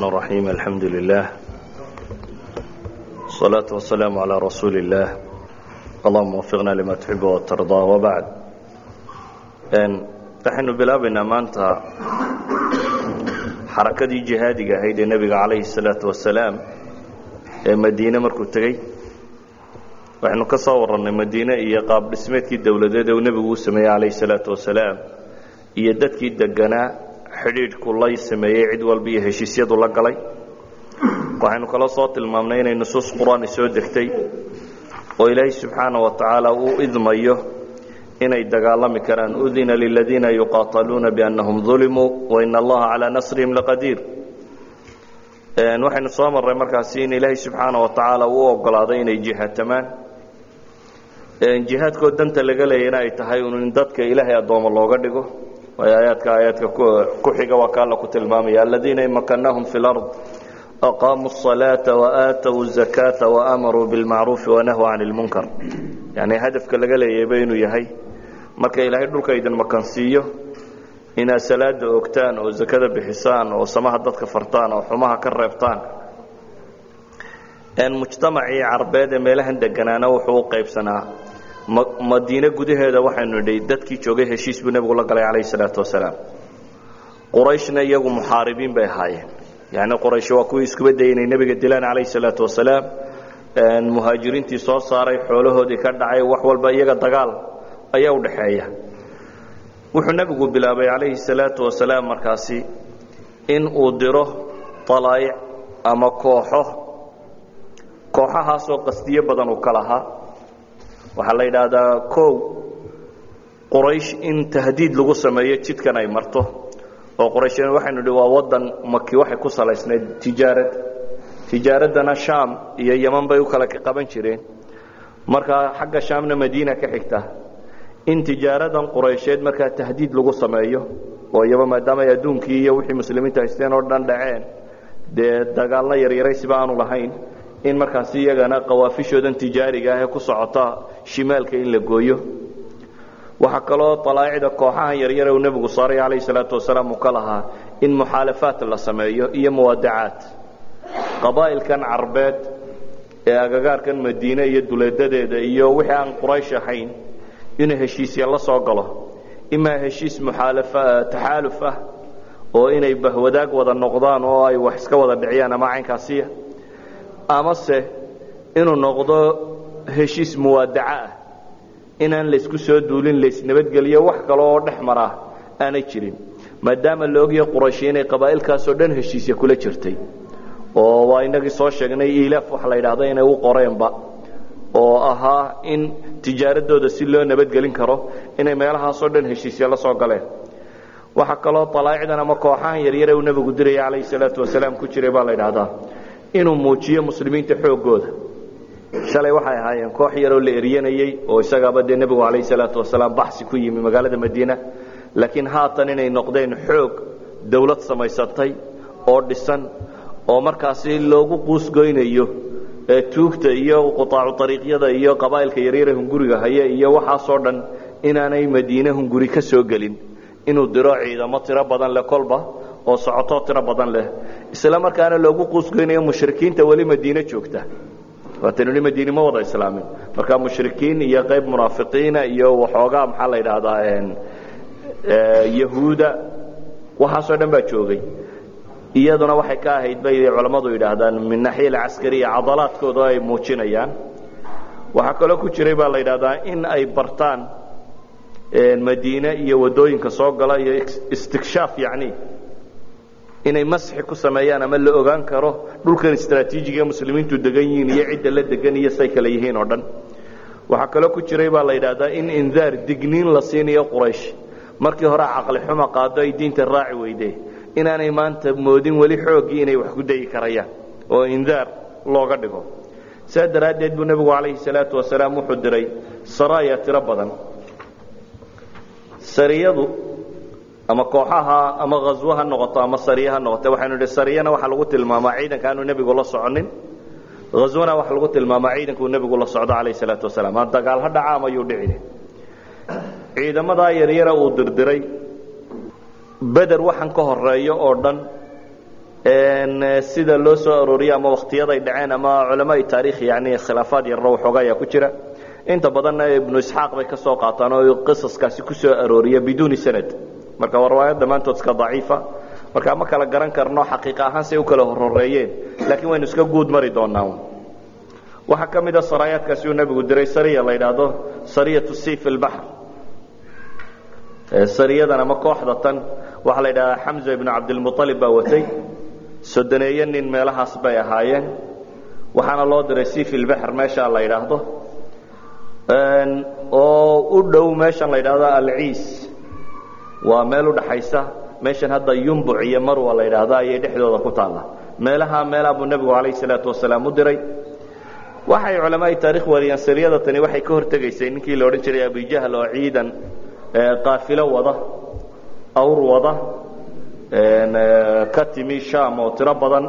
الرحمن الرحيم الحمد لله الصلاة والسلام على رسول الله اللهم وفقنا لما تحب وترضى وبعد waxaynu bilaabaynaa maanta xarakadii jihaadiga ahayd ee nebiga calayhi الsalaaةu wasalaam ee madiine markuu tegey waxaynu ka soo warannay madiine iyo qaab dhismeedkii dowladeed ee uu nebigu u sameeyey calayhi الsalaaةu wasalaam iyo dadkii deganaa xidhiidhku lay sameeyey cid walba iyo heshiisyadu la galay. Waxaynu kaloo soo tilmaamnay inay nusuus qur'aani soo degtay oo ilaahay subxaana wa tacaala uu idmayo inay dagaalami karaan. Udina liladiina yuqaataluuna biannahum dulimuu waina allaha calaa nasrihim laqadiir. Waxaynu soo marray markaasi in ilaahay subxaana wa tacaala uu ogolaaday inay jihaatamaan jihaadkoo danta laga leeyana ay tahay in dadka ilaahay addoommo looga dhigo waayo aayaadka aayaadka ku xiga waa ka alla ku tilmaamaya aladiina in makannaahum fi lard aqaamuu الصalaaةa waaatow الzakaata waamaruu biاlmacruufi wanahuu can اlmunkar yani hadafka laga leeyayba inuu yahay marka ilaahay dhulka idin makansiiyo inaad salaada ogtaan oo zakada bixisaan oo samaha dadka fartaan oo xumaha ka reebtaan mujtamacii carbeed ee meelahan deganaana wuxuu u qaybsanaa madiine gudaheeda waxaynu nidhi dadkii joogay heshiis buu nebigu la galay calayhi salaatu wasalaam qurayshna iyagu muxaaribiin bay ahaayeen. Yani quraysh waa kuwii iskuba dayay inay nebiga dilaan calayhi salaatu wasalaam muhaajiriintii soo saaray xoolahoodii ka dhacay wax walba iyaga dagaal ayaa u dhaxeeya. Wuxuu nebigu bilaabay calayhi salaatu wasalaam markaasi in uu diro alaa'ic ama kooxo. Kooxahaasoo qasdiyo badan uu ka lahaa waxaa la yidhaahdaa kow quraysh in tahdiid lagu sameeyo jidkan ay marto. Oo qurayshn waxaynu idhi waa waddan maki waxay ku salaysnayd tijaarad tijaaraddana shaam iyo yeman bay u kala qaban jireen. Markaa xagga shaamna madiina ka xigta in tijaaradan quraysheed markaa tahdiid lagu sameeyo oo iyaba maadaama ay adduunkii iyo wixii muslimiinta haysteen oo dhan dhaceen dee dagaalna yaryaraysiba aanu lahayn in markaasi iyagana qawaafishoodan tijaariga ah ee ku socota shimaalka in la gooyo. Waxaa kaloo alaa'icda kooxahan yaryare uu nebigu saaray calayhi salaatu wasalaam uu ka lahaa in muxaalafaat la sameeyo iyo muwaadacaat qabaa'ilkan carbeed ee agagaarkan madiine iyo duleedadeeda iyo wixii aan quraysh ahayn inuu heshiisya la soo galo imaa heshiis taxaaluf ah oo inay bahwadaag wada noqdaan oo ay wax iska wada dhiciyaan ama caynkaasiya amase inuu noqdo heshiis muwaadaca ah. Inaan laysku soo duulin laysnabadgeliyo wax kale oo dhex maraa aanay jirin. Maadaama la ogyahay qurayshi inay qabaa'ilkaasoo dhan heshiisya kula jirtay oo waa inagii soo sheegnay ilaaf waxa la yidhahda inay u qoreenba oo ahaa in tijaaradooda si loo nabadgelin karo inay meelahaasoo dhan heshiisya la soo galeen. Waxaa kaloo alaa'icdan ama kooxahan yaryare uu nebigu diraya calayhi salaatu wasalaam ku jiray baa la yidhaahdaa inuu muujiyo muslimiinta xooggooda shalay waxay ahaayeen koox yaroo la eryanayey oo isagaaba dee nebigu calayhi salaatu wasalaam baxsi ku yimi magaalada madiina. Laakiin haatan inay noqdeen xoog dawlad samaysatay oo dhisan oo markaasi loogu quusgoynayo tuugta iyo qutaacu ariiqyada iyo qabaa'ilka yaryare hunguriga haya iyo waxaasoo dhan inaanay madiine hunguri ka soo gelin. Inuu diro ciidamo tiro badan leh kolba oo socotoo tiro badan leh. Isla markaana loogu quusgoynayo mushrikiinta weli madiine joogta waatanu madiini ma wada islaamin. Marka mushrikiin iyo qayb munaafiqiina iyo waxoogaa maxaa la yidhaahdaa yahuuda waxaasoo dhan baa joogay. Iyaduna waxay ka ahayd bay culammadu yidhaahdaan min naxiya alcaskariya cadalaadkooda ay muujinayaan. Waxaa kaloo ku jiray baa la yidhahdaa in ay bartaan madiine iyo waddooyinka soo gala iyo istikshaaf yacni inay masxi ku sameeyaan ama la ogaan karo dhulkan istraatiijiga muslimiintu degan yihiin iyo cidda la degan iyo say kale yihiin oo dhan. Waxaa kaloo ku jiray baa la yidhaahdaa in indaar digniin la siinayo quraysh. Markii hore caqli xuma qaado ay diinta raaci weyde inaanay maanta moodin weli xooggii inay wax ku dayi karayaan oo indaar looga dhigo. Saa daraaddeed buu nebigu calayhi salaatu wasalaam wuxuu diray saraaya tiro badan. Sariyadu ama kooxaha ama haswo ha noqoto ama sariye ha noqoto waxaynu idhi sariyana waxaa lagu tilmaamaa ciidanka aanu nebigu la soconin. Haswana waxaa lagu tilmaamaa ciidankuu nebigu la socdo calayh salaatu wasalaam. Ha dagaal ha dhacaam ayuu dhicine ciidamadaa yaryara uu dirdiray. Beder waxaan ka horeeyo oo dhan sida loo soo arooriyey ama waktiyaday dhaceen ama culamaai taarikh yani khilaafaad yarro waxooga ayaa ku jira. Inta badanna ibnu isxaaq bay ka soo qaataan oo qisaskaasi ku soo arooriya biduuni sanad marka waa riwaayad dhammaantood iska daciifa. Marka ma kala garan karno xaqiiqa ahaan say u kala horhoreeyeen laakiin waynu iska guud mari doonaa waxaa ka mid a saraayaadkaasi uu nebigu diray sariya la yidhaahdo sariyatu sayf albaxr sariyadan ama kooxda tan. Waxaa la yidhahdaa xamza ibnu cabdilmualib baa watay. Sodoneeye nin meelahaas bay ahaayeen. Waxaana loo diray sayf albaxr meesha la yidhaahdo. Oo u dhow meeshan la yidhaahdo alciis waa meel udhaxaysa meeshan hadda yumbuc iyo marwa la yidhaahdo ayay dhexdooda ku taalla meelaha meelaa buu nebigu calayh salaatu wasalaam u diray. Waxay culamaai taarikh wariyaan sariyada tani waxay ka hortegaysay ninkii la odhan jiray abijahl oo ciidan qaafilo wada awr wada ka timi sham oo tiro badan.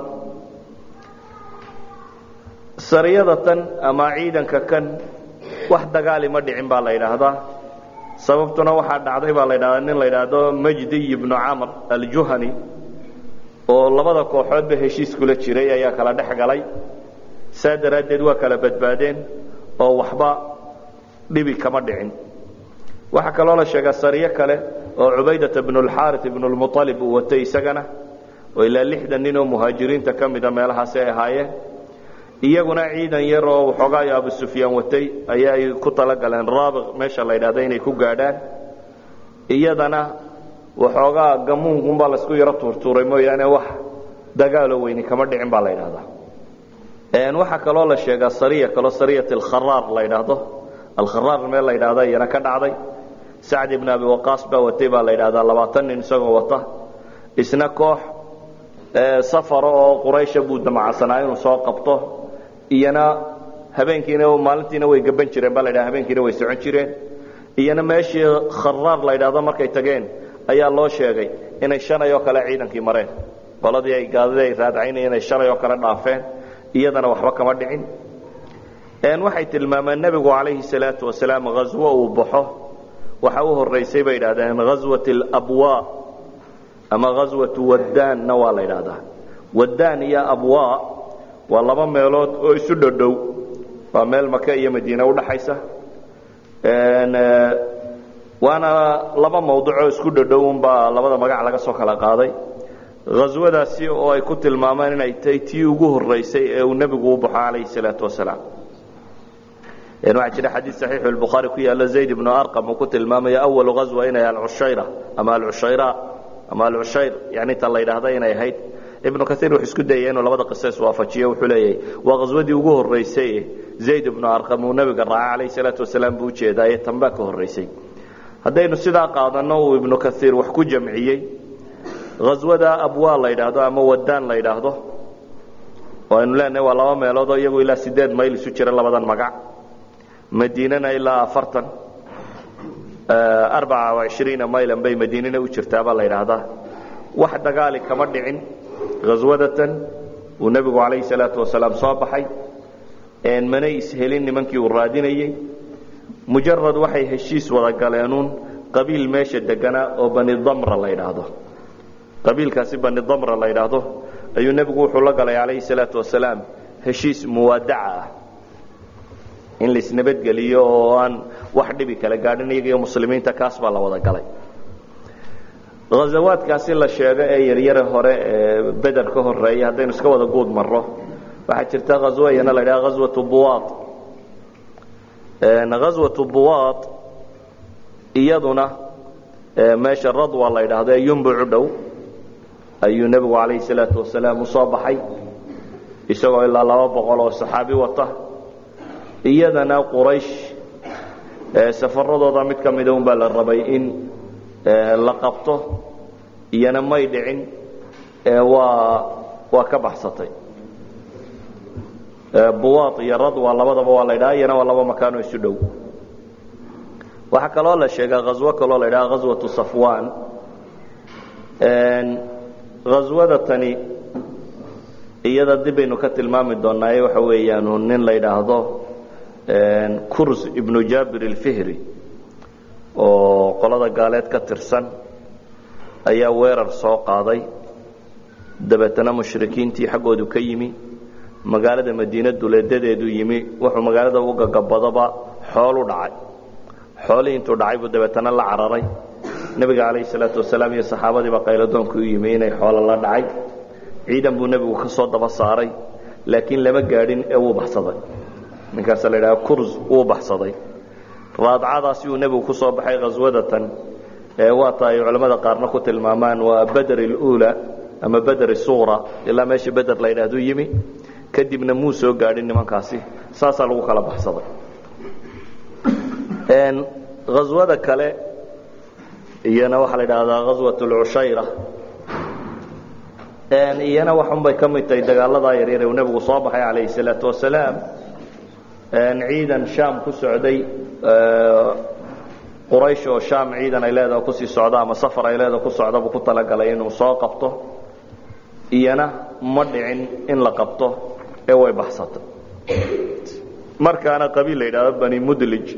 Sariyada tan ama ciidanka kan wax dagaali ma dhicin baa la yidhaahdaa sababtuna waxaa dhacday baa la yidhahdaa nin la yidhaahdo majdiy ibnu camr aljuhani oo labada kooxoodba heshiis kula jiray ayaa kala dhex galay. Saa daraaddeed waa kala badbaadeen oo waxba dhibi kama dhicin. Waxaa kaloo la sheegaa sariyo kale oo cubaydata bnu lxaari ibnu lmualib uu watay isagana oo ilaa lixdan nin oo muhaajiriinta ka mida meelahaasi ay ahaayeen iyaguna ciidan yar oo waxoogaayo abu sufyaan watay ayaay ku talagaleen. Raabiq meesha la yidhahda inay ku gaadhaan. Iyadana waxoogaa gamuunkunbaa la isku yaro tuurtuuray mooyaane wax dagaalo weyni kama dhicin baa la yidhahdaa waxaa kaloo la sheegaa sariya kaloo sariyat alkharaar la yidhaahdo. Alkharaar meel la yidhahda iyana ka dhacday. Sacd ibn abi waqaas baa watay baa la yidhahdaa labaatan nin isagoo wata. Isna koox safara oo quraysha buu damacsanaa inuu soo qabto iyana habeenkiina maalintiina way gaban jireen baa la ydhaha habeenkiina way socon jireen. Iyana meeshii kharaar la yidhahdo markay tageen ayaa loo sheegay inay shalay oo kale ciidankii mareen. Qoladii ay gaadadii ay raadcaynayeen inay shalay oo kale dhaafeen iyadana waxba kama dhicin. Waxay tilmaameen nebigu calayhi salaatu wasalaam haswo uu baxo. Waxa u horeysay bay yidhahdeen haswat alabwa ama haswatu waddaanna waa la yidhaahdaa. Waddaan iyo abwa waa laba meelood oo isu dhodhow waa meel maka iyo madiine udhaxaysa waana laba mawducoo isku dhodhow unbaa labada magac laga soo kala qaaday. Haswadaasi oo ay ku tilmaameen inay tahay tii ugu horeysay ee uu nebigu u baxo calayhi salaatu wasalaam. Waxaa jira xadiid saxiixu lbukhaari ku yaalla zayd ibnu arqam uu ku tilmaamaya awalu haswa inay alcushayra ama alcushayra ama alcushayr yani ta la yidhaahda inay ahayd ibnu kaiir wuxuu isku dayay inuu labada qisa iswaafajiyo wuxuu leeyahay waa haswadii ugu horeysay zayd ibnu arqam uu nebiga raaca calayhi salaatu wasalaam buu u jeedaa ee tanbaa ka horeysay haddaynu sidaa qaadanno uu ibnu kaiir wax ku jamciyey haswada abwaa la yidhaahdo ama wadaan la yidhaahdo oo aynu leenahay waa laba meelood oo iyagu ilaa sideed mayl isu jira labadan magac. Madiinana ilaa afartan arbaca ishriina maylan bay madiinana u jirtaabaa la yidhaahdaa. Wax dagaali kama dhicin haswadatan uu nebigu calayhi salaatu wasalaam soo baxay. Manay ishelin nimankii uu raadinayey mujarad waxay heshiis wada galeenuun qabiil meesha deganaa oo bani damra la yidhaahdo. Qabiilkaasi bani damra la yidhaahdo ayuu nebigu wuxuu la galay calayhi salaatu wasalaam heshiis muwaadaca ah. In laisnabadgeliyo oo aan wax dhibi kala gaadhin iyaga iyo muslimiinta kaas baa la wada galay hazawaadkaasi la sheego ee yaryare hore ee beder ka horreeya haddaynu iska wada guud marro. Waxaa jirta haswo iyana la yidhaha haswatu buwaad. Haswatu buwaad iyaduna meesha radwa la yidhaahdo ee yumbucu dhow ayuu nebigu calayhi salaatu wasalaam u soo baxay isagoo ilaa laba boqol oo saxaabi wata. Iyadana quraysh safaradooda mid ka mida un baa la rabay in la qabto iyana may dhicin waa waa ka baxsatay. Buwaad iyo radwa labadaba waa la ydhaha iyana waa laba makaanoo isu dhow. Waxaa kaloo la sheegaa haswo kaloo la ydhaha haswatu safwan. Haswada tani iyada dib baynu ka tilmaami doonaaye waxa weeyaan nin la yidhaahdo kurs ibnu jabir alfihri oo qolada gaaleed ka tirsan ayaa weerar soo qaaday. Dabeetana mushrikiintii xaggoodu ka yimi magaalada madiina duleedadeedu yimi wuxuu magaalada u gagabadaba xoolu dhacay. Xoolihii intuu dhacay buu dabeetana la cararay. Nebiga calayhi salaatu wasalaam iyo saxaabadiiba qayladoonku u yimi inay xoolo la dhacay. Ciidan buu nebigu ka soo daba saaray laakiin lama gaadhin ee wuu baxsaday. Ninkaasa la yidhaha kurs wuu baxsaday raadcadaasi uu nebigu ku soo baxay khaswadatan ee waata ay culammada qaarna ku tilmaamaan waa beder اluula ama beder suqra ilaa meesha beder la yidhahduu yimi kadibna muu soo gaadhin nimankaasi saasaa lagu kala baxsaday haswada kale iyana waxaa la idhaahdaa haswat اlcushayra iyana waxunbay ka mid tahay dagaaladaa yaryar uu nebigu soo baxay calayhi الsalaatu wasalaam ciidan shaam ku socday quraysh oo shaam ciidan ay leedaha ku sii socda ama safar ay leedaha ku socda buu ku talagalay inuu soo qabto. Iyana ma dhicin in la qabto ee way baxsatay markaana qabiil la yidhahdo bani mudlij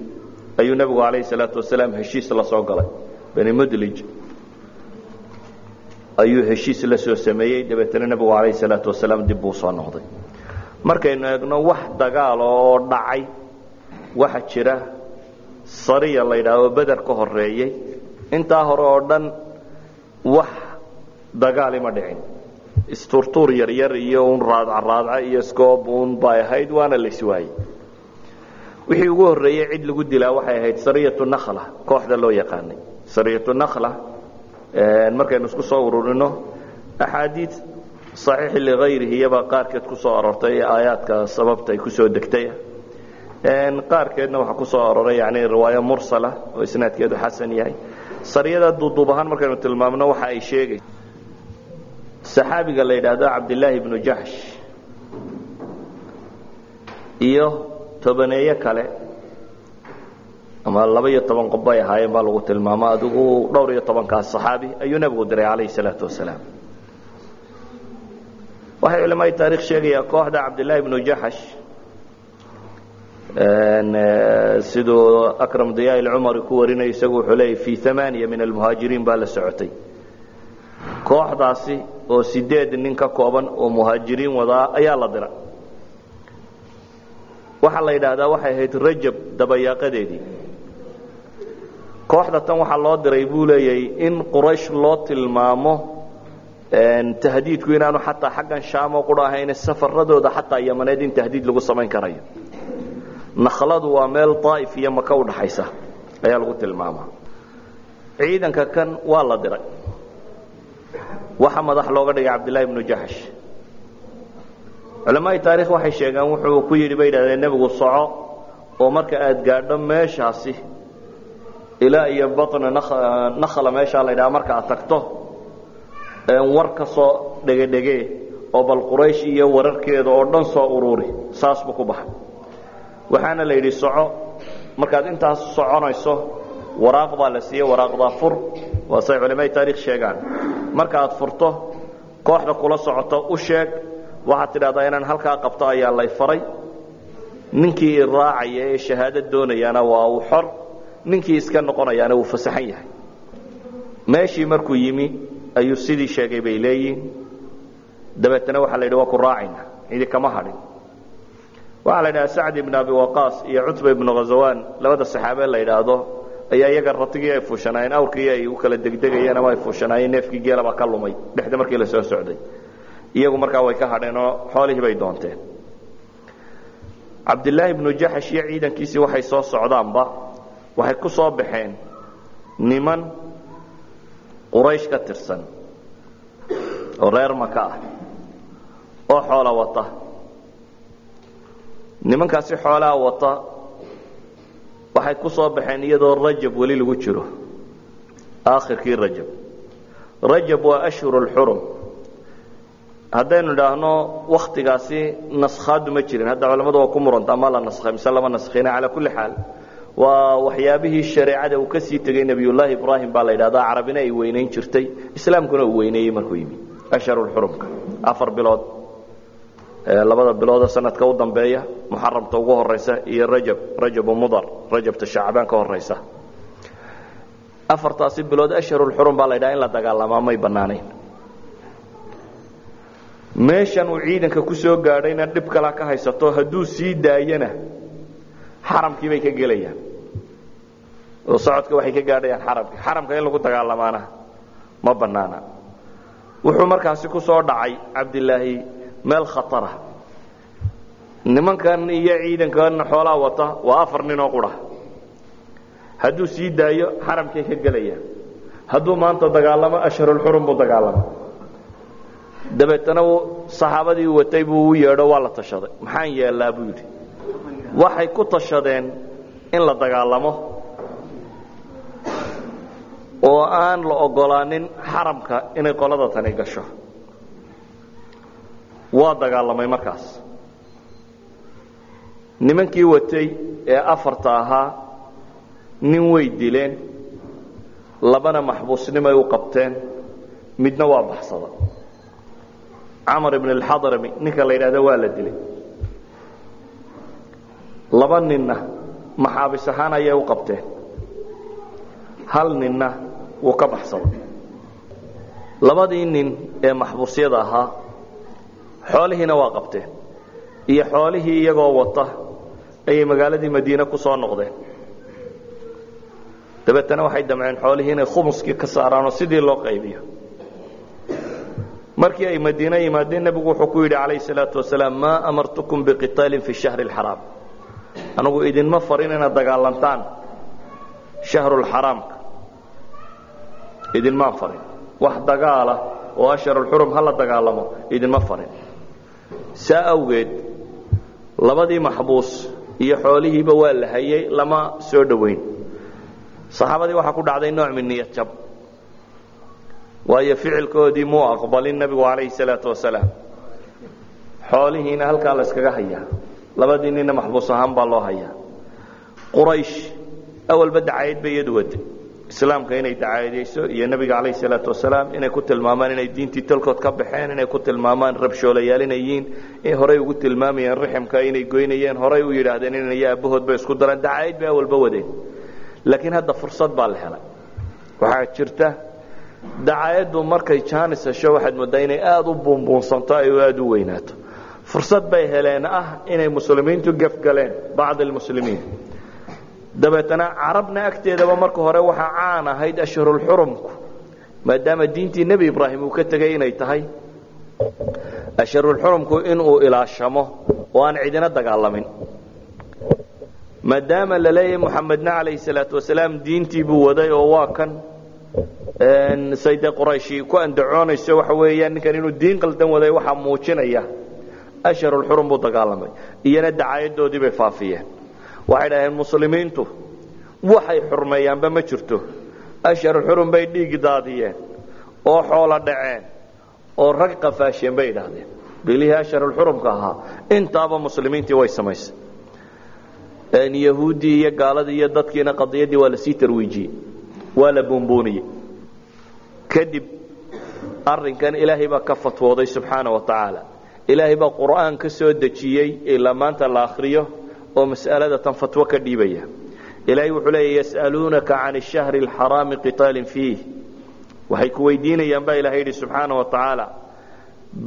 ayuu nebigu calayhi salaatu wasalaam heshiis la soo galay. Bani mudlij ayuu heshiis la soo sameeyey dabeetana nebigu calayhi salaatu wasalaam dib buu soo noqday. Markaynu eegno wax dagaal oo dhacay waxa jira sariya la yidhaahdo beder ka horeeyey intaa hore oo dhan wax dagaali ma dhicin. Isturtuur yaryar iyo un raadcaraadca iyo scoob un bay ahayd waana la iswaayey. Wixii ugu horreeyey cid lagu dilaa waxay ahayd sariyatu nakhla kooxda loo yaqaanay. Sariyatu nakhla markaynu isku soo ururino axaadiid saxiixi ligayrihi iyaba qaarkeed ku soo arortay aayaadka sababta ay ku soo degtay qaarkeedna waxaa ku soo aroray yani riwaayo mursala oo isnaadkeedu xasan yahay. Sariyada duuduub ahaan markaynu tilmaamno waxa ay sheegay. Saxaabiga la yidhaahdo cabdillaahi ibnu jaxsh iyo tobaneeye kale ama laba iyo toban qof bay ahaayeen baa lagu tilmaamo adigu dhowr iyo tobankaas saxaabi ayuu nebigu diray calayhi salaatu wasalaam. Waxay culamada taarikh sheegayaa kooxda cabdillaahi ibnu jaxsh siduu akram diyaa ilcumari ku warinayo isagu wuxuu leeyay fii amaaniya min almuhaajiriin baa la socotay. Kooxdaasi oo sideed nin ka kooban oo muhaajiriin wadaa ayaa la diray waxaa la yidhaahdaa waxay ahayd rajab dabayaaqadeedii. Kooxda tan waxaa loo diray buu leeyay in quraysh loo tilmaamo tahdiidku inaanu xataa xaggan shaamo qura safaradooda xataa yamaneed in tahdiid lagu samayn karayo nakhladu waa meel daa'if iyo maka udhaxaysa ayaa lagu tilmaamaa. Ciidanka kan waa la diray. Waxa madax looga dhigay cabdillahi ibnu jaxsh culamaai taarikh waxay sheegaan wuxuu ku yidhi bay yidhahdeen nebigu soco oo marka aad gaadho meeshaasi ilaa iyo batna nakhla meeshaa la ydhaha marka aad tagto war ka soo dhegedhege oo bal quraysh iyo wararkeeda oo dhan soo ururi saas buu ku baxay waxaana la yidhi soco. Markaad intaas soconayso waraaq baa la siiyey waraaqdaa fur. Waa say culamai taarikh sheegaan. Marka aad furto kooxda kula socoto u sheeg. Waxaad tidhahdaa inaan halkaa qabto ayaa lay faray. Ninkii raacaya ee shahaado doonayaana waa uu xor. Ninkii iska noqonayaana wuu fasaxan yahay. Meeshii markuu yimi ayuu sidii sheegay bay leeyihiin dabeetana waxaa la yidhi waa ku raacayna cidi kama hadhin waxaa la yidhaha sacd ibn abi waqaas iyo cutba ibnu khazawaan labada saxaabe la yidhaahdo ayaa iyaga ratigii ay fuushanaayeen awrkii ay u kala degdegayeen ama ay fuushanaayeen neefkii geelaba ka lumay dhexda markii la soo socday. Iyagu markaa way ka hadheen oo xoolihii bay doonteen cabdillaahi ibnu jaxash iyo ciidankiisii waxay soo socdaanba waxay ku soo baxeen niman quraysh ka tirsan oo reer maka ah oo xoola wata nimankaasi xoolaha wata waxay ku soo baxeen iyadoo rajab weli lagu jiro. Aakhirkii rajab. Rajab waa ashhur اlxurum haddaynu idhaahno waktigaasi naskhaadu ma jirin. Hadda culammadu waa ku muranta ma la naskhay mise lama naskhina calaa kulli xaal waa waxyaabihii shareecada uu ka sii tegey nebiyullaahi ibraahim baa la yidhahdaa carabina ay weynayn jirtay islaamkuna uu weyneeyey markuu yimi ashharulxurumka afar bilood labada biloodoo sanadka u dambeeya muxaramta ugu horaysa iyo rajab rajabu mudar rajabta shacbaan ka horaysa afartaasi bilood ashharulxurum baa la ydhaha in la dagaalamaa may bannaanayn. Meeshan uu ciidanka ku soo gaadhayna dhib kala ka haysato hadduu sii daayana xaramkii bay ka gelayaan. Oo socodka waxay ka gaadhayaan xaramkii. Xaramka in lagu dagaalamaana ma bannaana. Wuxuu markaasi ku soo dhacay cabdilaahi meel khatara. Nimankan iyo ciidankan xoolaa wata waa afar nin oo qura hadduu sii daayo xaramkay ka gelayaan. Hadduu maanta dagaalamo ashharulxurum buu dagaalama. Dabeetana saxaabadii watay buu u yeedho waa la tashaday. Maxaan yeellaa buu yidhi. Waxay ku tashadeen in la dagaalamo oo aan la ogolaanin xaramka inay qolada gasho waa dagaalamay markaas. Nimankii watay ee afarta ahaa nin way dileen labana maxbuusnimay u qabteen midna waa baxsada. Camar ibn alxadrami ninka la yidhahda waa la dilay. Laba ninna maxaabis ahaan ayay u qabteen. Hal ninna wuu ka baxsaday labadii nin ee maxbuusyada ahaa xoolihiina waa qabteen iyo xoolihii iyagoo wata ayay magaaladii madiine ku soo noqdeen. Dabeetana waxay damceen xoolihii inay khumuskii ka saaraanoo sidii loo qaybiyo. Markii ay madiine yimaadeen nebigu wuxuu ku yidhi calayh salaatu wasalaam maa amartukum biqitaalin fi shahri alxaraam anugu idinma farin inaad dagaalantaan shahrulxaraamka idinmaan farin. Wax dagaala oo asharulxurum ha la dagaalamo idinma farin saa awgeed labadii maxbuus iyo xoolihiiba waa la hayay lama soo dhowayn saxaabadii waxaa ku dhacday nooc min niyad waayo ficilkoodii muu aqbalin nebigu calayhi salaatu wasalaam. Xoolihiina halkaa la yskaga hayaa labadii maxbuus ahaan baa loo hayaa quraysh awalba dacayad bay iyadu waday islaamka inay dacaadayso iyo nebiga calayhi salaatu wasalaam inay ku tilmaamaan inay diintii talkood ka baxeen inay ku tilmaamaan rabshoolayaal inay yihiin in horey ugu tilmaamayeen riximka inay goynayeen horey u yidhaahdeen inay aabahood bay isku dareen dacaayad bay awalba wadeen. Laakiin hadda fursad baa la helay waxaa jirta dacaayaddu markay jaanis hesho waxaad moodaa inay aada u buunbuunsanto ay aada u weynaato. Fursad bay heleen ah inay muslimiintu gefgaleen bacd almuslimiin dabeetana carabna agteedaba marka hore waxaa caan ahayd ashhurulxurumku maadaama diintii nebi ibraahim uu ka tegay inay tahay. Ashhurulxurumku inuu ilaashamo oo aan cidina dagaalamin. Maadaama la leeyahay muxamedna calayhi salaatu wasalaam diintii buu waday oo waa kan say dee qurayshi ku andacoonayso waxa weeyaan ninkan inuu diin qaldan waday waxaa muujinaya. Ashharulxurum buu dagaalamay iyana dacaayadoodii bay faafiyeen waxay dhaheen muslimiintu waxay xurmeeyaanba ma jirto. Ashharulxurum bay dhiig daadiyeen oo xoolo dhaceen oo rag qafaasheen bay idhaahdeen bilihii ashharulxurumka ahaa intaaba muslimiintii way samaysay. Yahuuddii iyo gaaladii iyo dadkiina qadiyaddii waa la sii tarwiijiyey waa la buunbuuniyey. Kadib arrinkan ilaahay baa ka fatwooday subxaana wa tacaala. Ilaahay baa qur'aan ka soo dejiyey ilaa maanta la akhriyo oo mas'alada tan fatwo ka dhiibaya. Ilaahay wuxuu leeya yas'aluunaka can ashahri alxaraami qitaalin fiih. Waxay ku weydiinayaan baa ilahay yidhi subxaana wa tacaala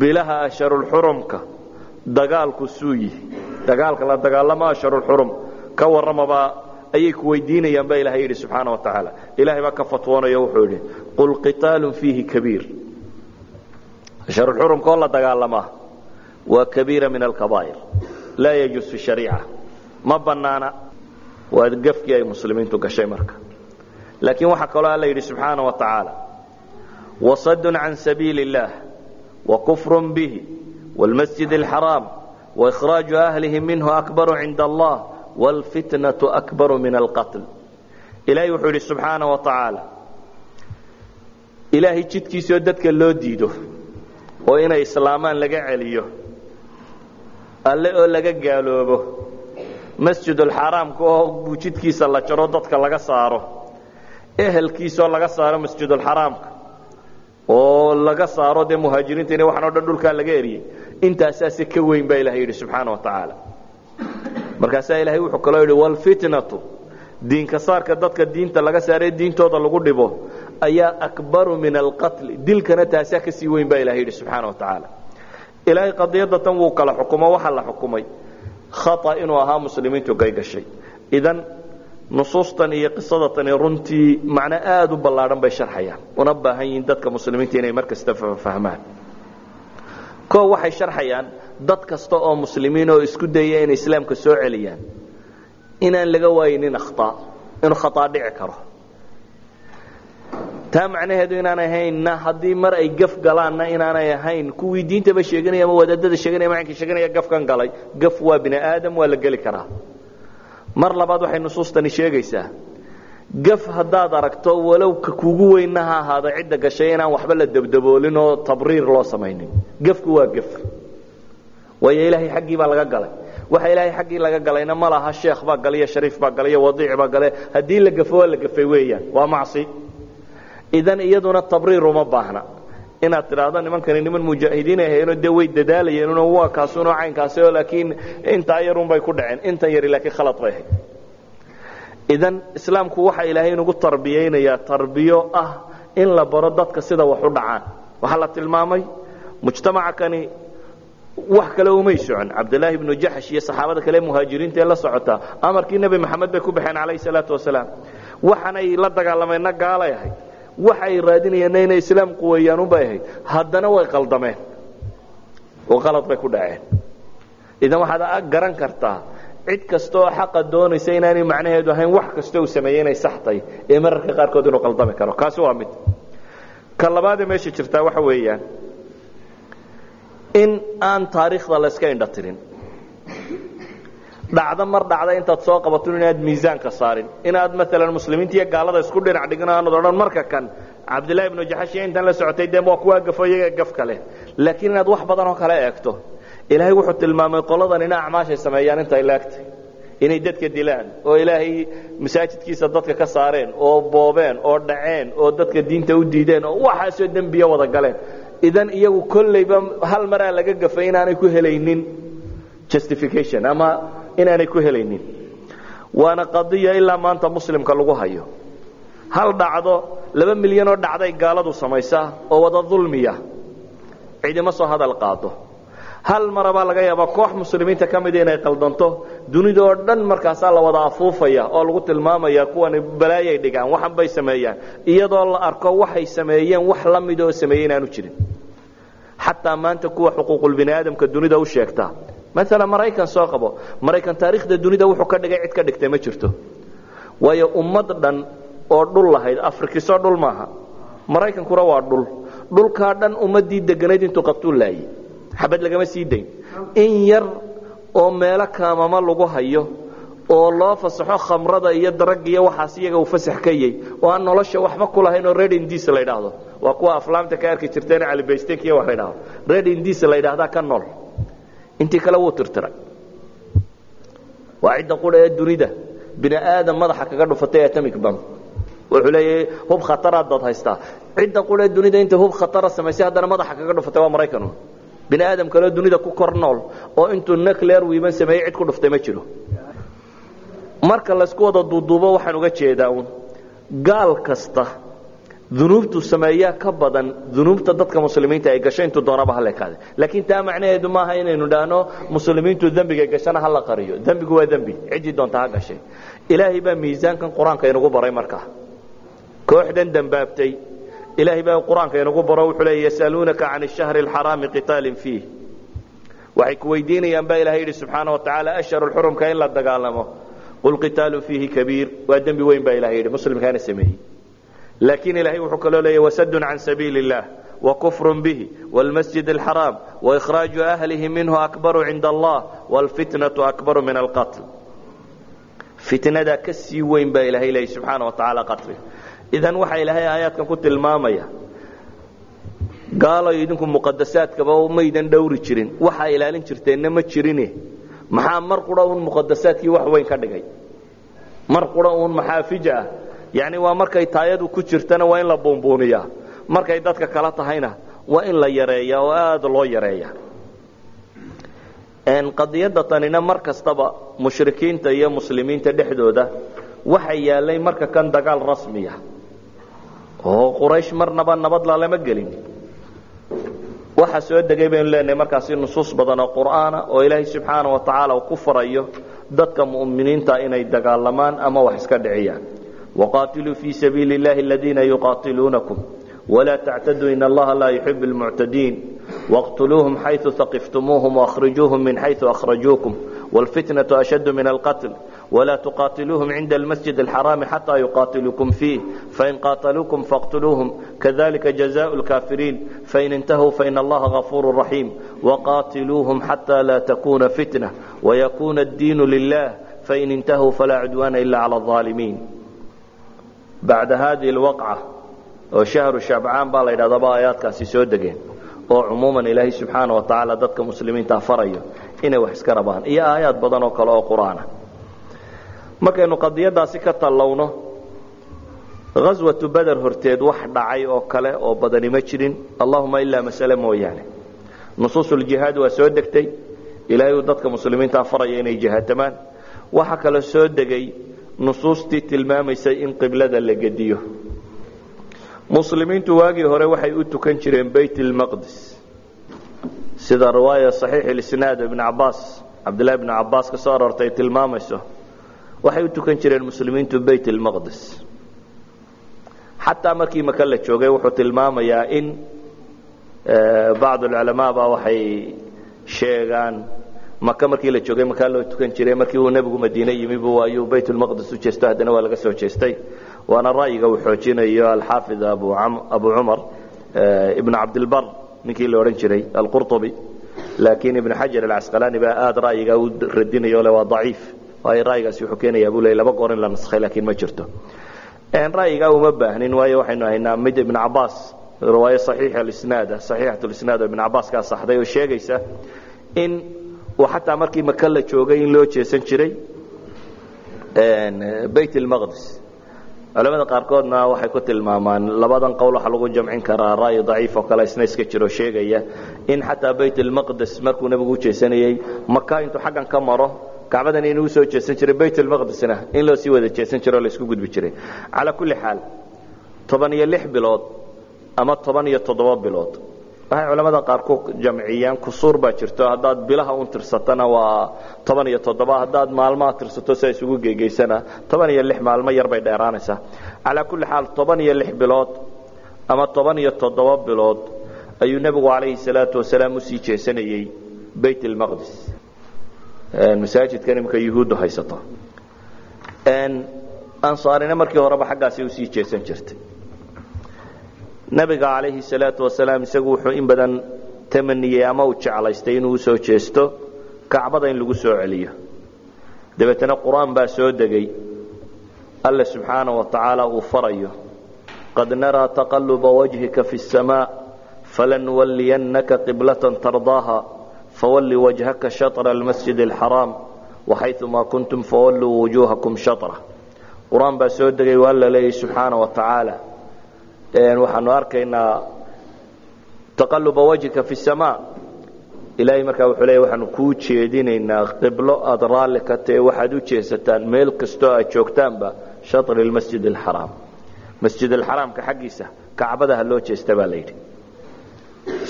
bilaha asharulxurumka dagaalku suu yihi dagaalka la dagaalamo asharulxurum ka warramabaa ayay ku weydiinayaan baa ilahay yidhi subxaana wa tacaala ilahay baa ka fatwoonayo wuxuu yidhi qul qitaalun fiihi kabiir. Asharulxurumka oo la dagaalamaa waa kabiira min alkabaa'ir laa yajuus fi shariica ma bannaana waa gafkii ay muslimiintu gashay marka laakiin waxaa kaloo alla yidhi subxaana wa tacaala wasadun can sabiili اllah wakufrun bihi wاlmasjid اlxaraam waإkhraaju ahlihi minhu akbaru cinda allah wاlfitnaةu akbaru min alqatl ilahay wuxuu yidhi subxaana wa tacaala ilaahay jidkiisoo dadka loo diido oo inay islaamaan laga celiyo alle oo laga gaaloobo masjidulxaraamka oo jidkiisa la jaro dadka laga saaro. Ehelkiisaoo laga saaro masjidulxaraamka oo laga saaro dee muhaajiriinta ina waxaan o dhan dhulkaa laga eriyey. Intaasaase ka weyn baa ilahay yidhi subxaana wa tacaala. Markaasaa ilaahay wuxuu kaloo yidhi waalfitnatu diinka saarka dadka diinta laga saaree diintooda lagu dhibo ayaa akbaru min alqatli dilkana taasaa ka sii weyn baa ilahay yidhi subxaana wa tacaala. Ilaahay qadiyadda tan wuu kala xukumo waxaa la xukumay khata inuu ahaa muslimiintu gay gashay. Idan nusuustan iyo qisadatani runtii macno aada u ballaadhan bay sharxayaan. Una baahan yihiin dadka muslimiinta inay mar kasta fahmaan. Koo waxay sharxayaan dad kasta oo muslimiin oo isku daya inay islaamka soo celiyaan. Inaan laga waayinin akhtaa inuu khataa dhici karo taa macnaheedu inaan ahaynna haddii mar ay gaf galaanna inaanay ahayn kuwii diintaba sheeganaya ama wadaadada sheeganaya macankii sheeganaya gafkan galay. Gaf waa bini aadam waa la geli karaa. Mar labaad waxay nusuustani sheegaysaa gaf haddaad aragto walow ka kugu weynna ha ahaado cidda gashay inaan waxba la dabdaboolin oo tabriir loo samaynin. Gafku waa gaf. Waayo ilaahay xaggii baa laga galay. Waxa ilaahay xaggii laga galayna ma laha sheekh baa galiyo shariif baa galiyo wadiic baa gale haddii la gafo waa la gafay weeyaan. Waa macsi idan iyaduna tabriir uma baahna. Inaad tidhaahdo nimankani niman mujaahidiin ay hayeenoo dee way dadaalayeenuno waa kaasuno caynkaasi oo laakiin intaa yarun bay ku dhaceen intan yari laakiin khalad bay ahayd. Idan islaamku waxa ilaahay inugu tarbiyaynayaa tarbiyo ah in la baro dadka sida wax u dhacaan. Waxaa la tilmaamay mujtamaca kani wax kale umay socon. Cabdilaahi ibnu jaxsh iyo saxaabada kale muhaajiriinta ee la socota amarkii nebi maxamed bay ku baxeen calayhi salaatu wasalaam. Waxaanay la dagaalamayna gaalay ahayd waxa ay raadinayeenna inay islaam quweeyaan ubay ahayd haddana way qaldameen. Oo qalad bay ku dhaceen. Idan waxaad garan kartaa cid kasta oo xaqa doonaysa inaanay macnaheedu ahayn wax kasta uu sameeyey inay saxtay ee mararka qaarkood inuu qaldami karo. Kaasi waa mid. Ka labaadee meesha jirtaa waxa weeyaan in aan taariikhda la iska indha tirin dhacdo mar dhacda intaad soo qabato inaad miisaanka saarin. Inaad maalan muslimiinta iyo gaalada isku dhinac dhigin aanad odhan marka kan. Cabdillahi ibnu jaxashiya intan la socotay dee waa kuwaa gafo iyaga gaf kale. Laakiin inaad wax badan oo kale eegto. Ilaahay wuxuu tilmaamay qoladan ina acmaashay sameeyaan intay laagtay inay dadka dilaan oo ilaahay masaajidkiisa dadka ka saareen oo boobeen oo dhaceen oo dadka diinta u diideen oo waxaasoo dembiya wada galeen. Idan iyagu kollayba hal maraa laga gafay inaanay ku helaynin justification ama inaanay ku helaynin. Waana qadiya ilaa maanta muslimka lagu hayo. Hal dhacdo laba milyan oo dhacday gaaladu samaysaa oo wada dulmiya. Cidima soo hadal qaado hal marabaa laga yaabaa koox muslimiinta ka mida inay qaldanto dunida oo dhan markaasaa la wada afuufaya oo lagu tilmaamaya kuwani balaayay dhigaan waxan bay sameeyaan. Iyadoo la arko waxay sameeyeen wax la mida oo sameeyey inaanu jirin. Xataa maanta kuwa xuquuqulbini aadamka dunida u sheegtaa maalan maraykan soo qabo. Maraykan taariikhda dunida wuxuu ka dhigay cid ka dhigtay ma jirto. Waayo ummad dhan oo dhul lahayd afrikisoo dhul maaha. Maraykankuna waa dhul. Dhulkaa dhan ummadii deganayd intuu qabtuu laayey xabad lagama sii dayn in yar oo meelo kaamama lagu hayo oo loo fasaxo khamrada iyo darag iyo waxaas iyaga uu fasax ka yey oo aan nolosha waxba ku oo red indies la yidhaahdo. Waa kuwa aflaamta ka arki jirteen calibaystekiya wax la yidhahdo red indies la yidhahdaa ka nool intii kale wuu tirtiray. Waa cidda qura ee dunida bini aadam madaxa kaga dhufatay atomic bam wuxuu leeyahay hub khataraad dad haystaa. Cidda qura ee dunida intay hub khatara samaysay haddana madaxa kaga dhufatay waa maraykan bini aadam kaleo dunida ku kor nool oo intuu nuclear wiiban sameeyey cid ku dhuftay ma jiro. Marka laysku wada duuduubo waxaan uga jeedaa un gaal kasta dunuubtu sameeyaa ka badan dunuubta dadka muslimiinta ay gasho intuu doonaba hala ekaade laakiin taa macnaheedu maaha inaynu dhahno muslimiintu dembigay gashana hala qariyo. Dembigu waa dembi. Ciddii doonta ha gashay. Ilaahay baa miisaankan qur'aanka inagu baray markaa. Kooxdan dembaabtay ilaahay baa qur'aanka inagu baro wuxuu leeya yasaluunaka can ashahri alxaraami qitaalin fiih. Waxay ku weydiinayaan baa ilahay yidhi subxaana wa tacaala ashharu lxurumka in la dagaalamo. Qul qitaalu fiihi kabiir. Waa dembi weyn baa ilahay yidhi muslimkaana sameeyey laakiin ilahay wuxuu kaloo leeya wasadun can sabiili illah wakufru bihi wlmasjid alxaraam waikhraaجu ahlihi minhu akbaru cinda allah wاlfitnaةu akbaru min alqatl fitnadaa ka sii weyn baa ilahay leeyay subxaana wa tacaala qatliga idan waxaa ilaahay aayaadkan ku tilmaamaya gaalo idinku muqadasaadkaba maydan dhowri jirin waxaa ilaalin jirteenna ma jirine maxaa mar qura uun muqadasaadkii wax weyn ka dhigay mar qura uun maxaafija ah Yani waa markay taayadu ku jirtana waa in la buunbuuniyaa. Markay dadka kala tahayna waa in la yareeya oo aada loo yareeya qadiyadda tanina mar kastaba mushrikiinta iyo muslimiinta dhexdooda waxa yaalay marka kan dagaal rasmiya oo quraysh marnaba nabad lalama gelin. Waxaa soo degay baynu leenahay markaasi nusuus badan oo qur'aana oo ilaahay subxaana wa tacaala uu ku farayo dadka mu'miniinta inay dagaalamaan ama wax iska dhiciyaan waqaatiluu fii sabiili اllahi aladiina yuqaatiluunakum wla tactaduu in allaha laa yuxib اlmuctadiin wاqtuluuhum xayثu haqiftumuuhum waأkhrijuuhum min xayثu akhrajuukum wاlfitnaةu ashaddu min alqatl ولا تقاتلوهم عند المسجد الحرام حتى يقاتلوكم فيه فإن قاتلوكم فاقتلوهم كذلك جزاء الكافرين فإن انتهوا فإن الله غفور رحيم وقاتلوهم حتى لا تكون فتنة ويكون الدين لله فإن انتهوا فلا عدوان إلا على bacda haadihi alwaqca oo shahru shacbacaan baa la yidhahdaba aayaadkaasi soo degeen oo cumuuman ilaahay subxaana wa tacaala dadka muslimiinta ah farayo inay wax iska rabaan. Iyo aayaad badan oo kale oo qur'aana. Markaynu qadiyadaasi ka tallowno haswatu bader horteed wax dhacay oo kale oo badani ma jirin. Allahuma ilaa masale mooyaane. Nusuusuljihaad waa soo degtay. Ilaahay uu dadka muslimiintaa ah faraya inay jihaatamaan waxa kale soo degay nusuustii tilmaamaysay in qiblada la gediyo. Muslimiintu waagii hore waxay u tukan jireen bayt lmaqdis sida riwaaya saxiix isnaad ibn cabaas cabdillahi ibn cabaas ka soo aroortay tilmaamayso waxay u tukan jireen muslimiintu bayt lmaqdis xataa markii maka la joogay wuxuu tilmaamayaa in bacd culamaa ba waxay sheegaan maka markii la joogay makaa loo tukan jiray markii uu nebigu madiine yimi bu ayuu bayt lmaqdis u jeesto haddana waa laga soo jeestay. Waana ra'yiga uu xoojinayo alxaafid abu cumar ibn cabdilbar ninkii la odhan jiray alqurطubi laakiin ibn xajar alcasqalaani baa aada ra'yiga u radinayo le waa daciif. Waayo ra'yigaasi wuxuu keenayaa buu leey laba goor in la naskhay laakiin ma jirto. Ra'yigaa uma baahnin waayo waxaynu haynaa mid ibn cabaas riwaayo saxiix alisnaada saxiixat lisnaad ibn cabaas kaa saxday oo sheegaysa in uu xataa markii maka la joogay in loo jeesan jiray bayt lmaqdis culamada qaarkoodna waxay ku tilmaamaan labadan qowl waxaa lagu jamcin karaa ra'yi daciif oo kale isna iska jiro sheegaya in xataa bayt lmaqdes markuu nebigu u jeesanayey maka intuu xaggan ka maro kacbadan inuu u soo jeesan jiray bayt lmaqdisna in loo sii wada jeesan jiro o la isku gudbi jiray. Calaa kulli xaal toban iyo lix bilood ama toban iyo toddoba bilood waxay culamada qaar ku jamciyaan kusuur baa jirto. Haddaad bilaha un tirsatana waa toban iyo toddoba. Haddaad maalmaha tirsato sia isugu geegeysana toban iyo lix maalmo yar bay dheeraanaysaa calaa kulli xaal toban iyo lix bilood ama toban iyo toddoba bilood ayuu nebigu calayhi salaatu wasalaam u sii jeesanayey bayt lmaqdis masaajidkan iminka yuhuuddu haysato. Ansaarina markii horeba xaggaasi u sii jeesan jirtay nabiga calayhi salaatu wasalaam isagu wuxuu in badan tamaniyey ama uu jeclaystay inuu u soo jeesto kacbada in lagu soo celiyo. Dabeetana qur'aan baa soo degay. Alle subxaana wa tacaala uu farayo qad naraa taqaluba wajhika fi اsamaa falanuwalliyannaka qiblatan tardaaha fawalli wajhaka shatra almasjid alxaraam waxayumaa kuntum fawalluu wujuuhakum shatra qur'aan baa soo degay waa la leeyahy subxaana wa tacaala waxaanu arkaynaa taqaluba wajhika fi samaa. Ilaahay markaa wuxuu leeya waxaanu kuu jeedinaynaa qiblo aada raalli ka tae waxaad u jeesataan meel kastoo aad joogtaanba shatri lmasjid alxaraam masjid alxaraamka xaggiisa kacbada ha loo jeesta baa layidhi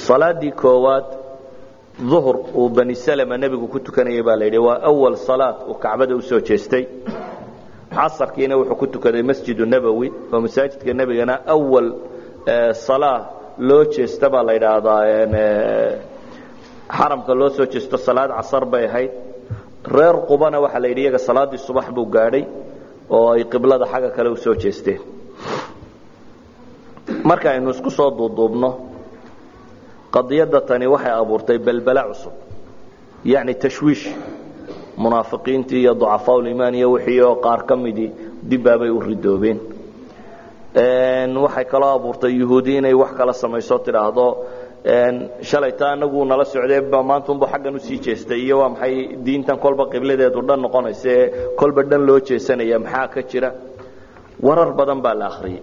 salaadii koowaad duhur uu bani salama nebigu ku tukanayay baa layidhi waa awal salaad uu kacbada u soo jeestay casarkiina wuxuu ku tukaday masjid nabowi oo masaajidka nebigana awal salaa loo jeesta baa la yidhaahdaa xaramka loo soo jeesto salaad casar bay ahayd. Reer qubana waxaa la yidhi iyaga salaaddii subax buu gaadhay oo ay qiblada xagga kale u soo jeesteen. Marka aynu isku soo duuduubno qadiyadda tani waxay abuurtay belbela cusub yacni tashwiish munaafiqiintii iyo ducafaa limaan iyo wixii oo qaar ka midii dibbaabay u ridoobeen. Waxay kaloo abuurtay yuhuudi inay wax kala samayso tidhaahdo. Shalayta anagu nala socdee maanta unbu xaggan u sii jeestay iyo waa maxay diintan kolba qibladeedu dhan noqonaysa ee kolba dhan loo jeesanaya maxaa ka jira? Warar badan baa la akhriyey.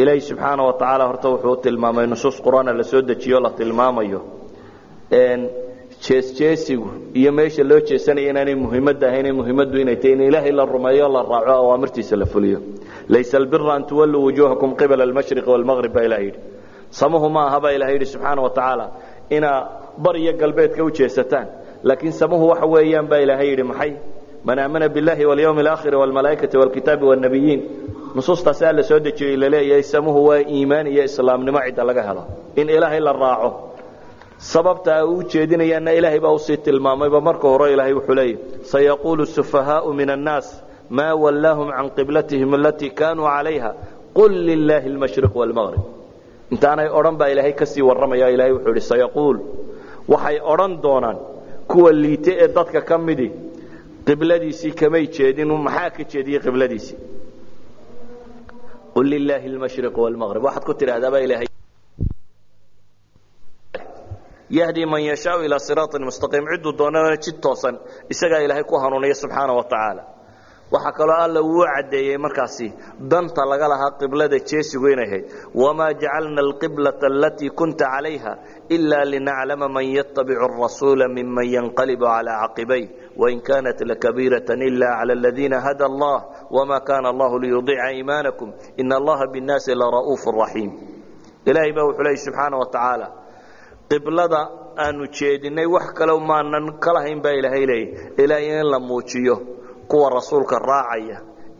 Ilaahi subxaana wa tacaala horta wuxuu tilmaamay nusuus qur'aana la soo dejiyo la tilmaamayo jeesjeesigu iyo meesha loo jeesanaya inaanay muhiimada ahayn muhiimadu inay tahay in ilaahay la rumeeyo la raaco oo amartiisa la fuliyo. Laysa albira an tuwalluu wujuuhakum qibala almashriqi waalmaqrib baa ilaah yidhi. Samahu ma aha baa ilaah yidhi subxaana wa tacaala inaa bar iyo galbeedka u jeesataan laakiin samahu waxa weeyaan baa ilaahay yidhi maxay? Man aamana biاllahi walyowmi alaakhiri waalmalaa'ikati waalkitaabi waannabiyiin nusuustaasi alla soo dejiyey la leeyahay samuhu waa iimaan iyo islaamnimo cidda laga helo. In ilaahay la raaco sababta u jeedinayaana ilaahay baa u sii tilmaamayba marka hore ilaahay wuxuu leeyahy sayaquulu sufahaau min annaas maa wallaahum can qiblatihim alatii kaanuu calayha qul lilaahi almashriq wاlmaqrib intaanay odhan baa ilaahay ka sii warramaya ilahay wuxuu ihi sayaquul waxay odhan doonaan kuwa liite ee dadka ka midi qibladiisii kamay jeedin maxaa ka jeediyey qibladiisii? Qul lilaahi almashriq wاlmaqrib waxaad ku tidhahdaabaa ilahay yahdi man yashaau ilaa siraaطin mustaqiim. Cidduu doonana jid toosan isagaa ilaahay ku hanuuniya subxaana wa tacaala. Waxaa kaloo alla uu caddeeyey markaasi danta laga lahaa qiblada jeesigu inay ahayd wamaa jacalna alqiblata alatii kunta calayha ila linaclama man yatabicu arasuula miman yanqalibu calaa caqibayh. Wain kanat lakabiirata ila cala aladiina hada allah. Wama kana allahu liyudiica iimaanakum. Ina allaha binnaasi lara'uufu raxiim ilaahay baa wuxuu leeyay subxaana wa tacaala qiblada aanu jeedinay wax kale maanan kalahayn baa ilaahay leeyay ilaahay in la muujiyo kuwa rasuulka raacaya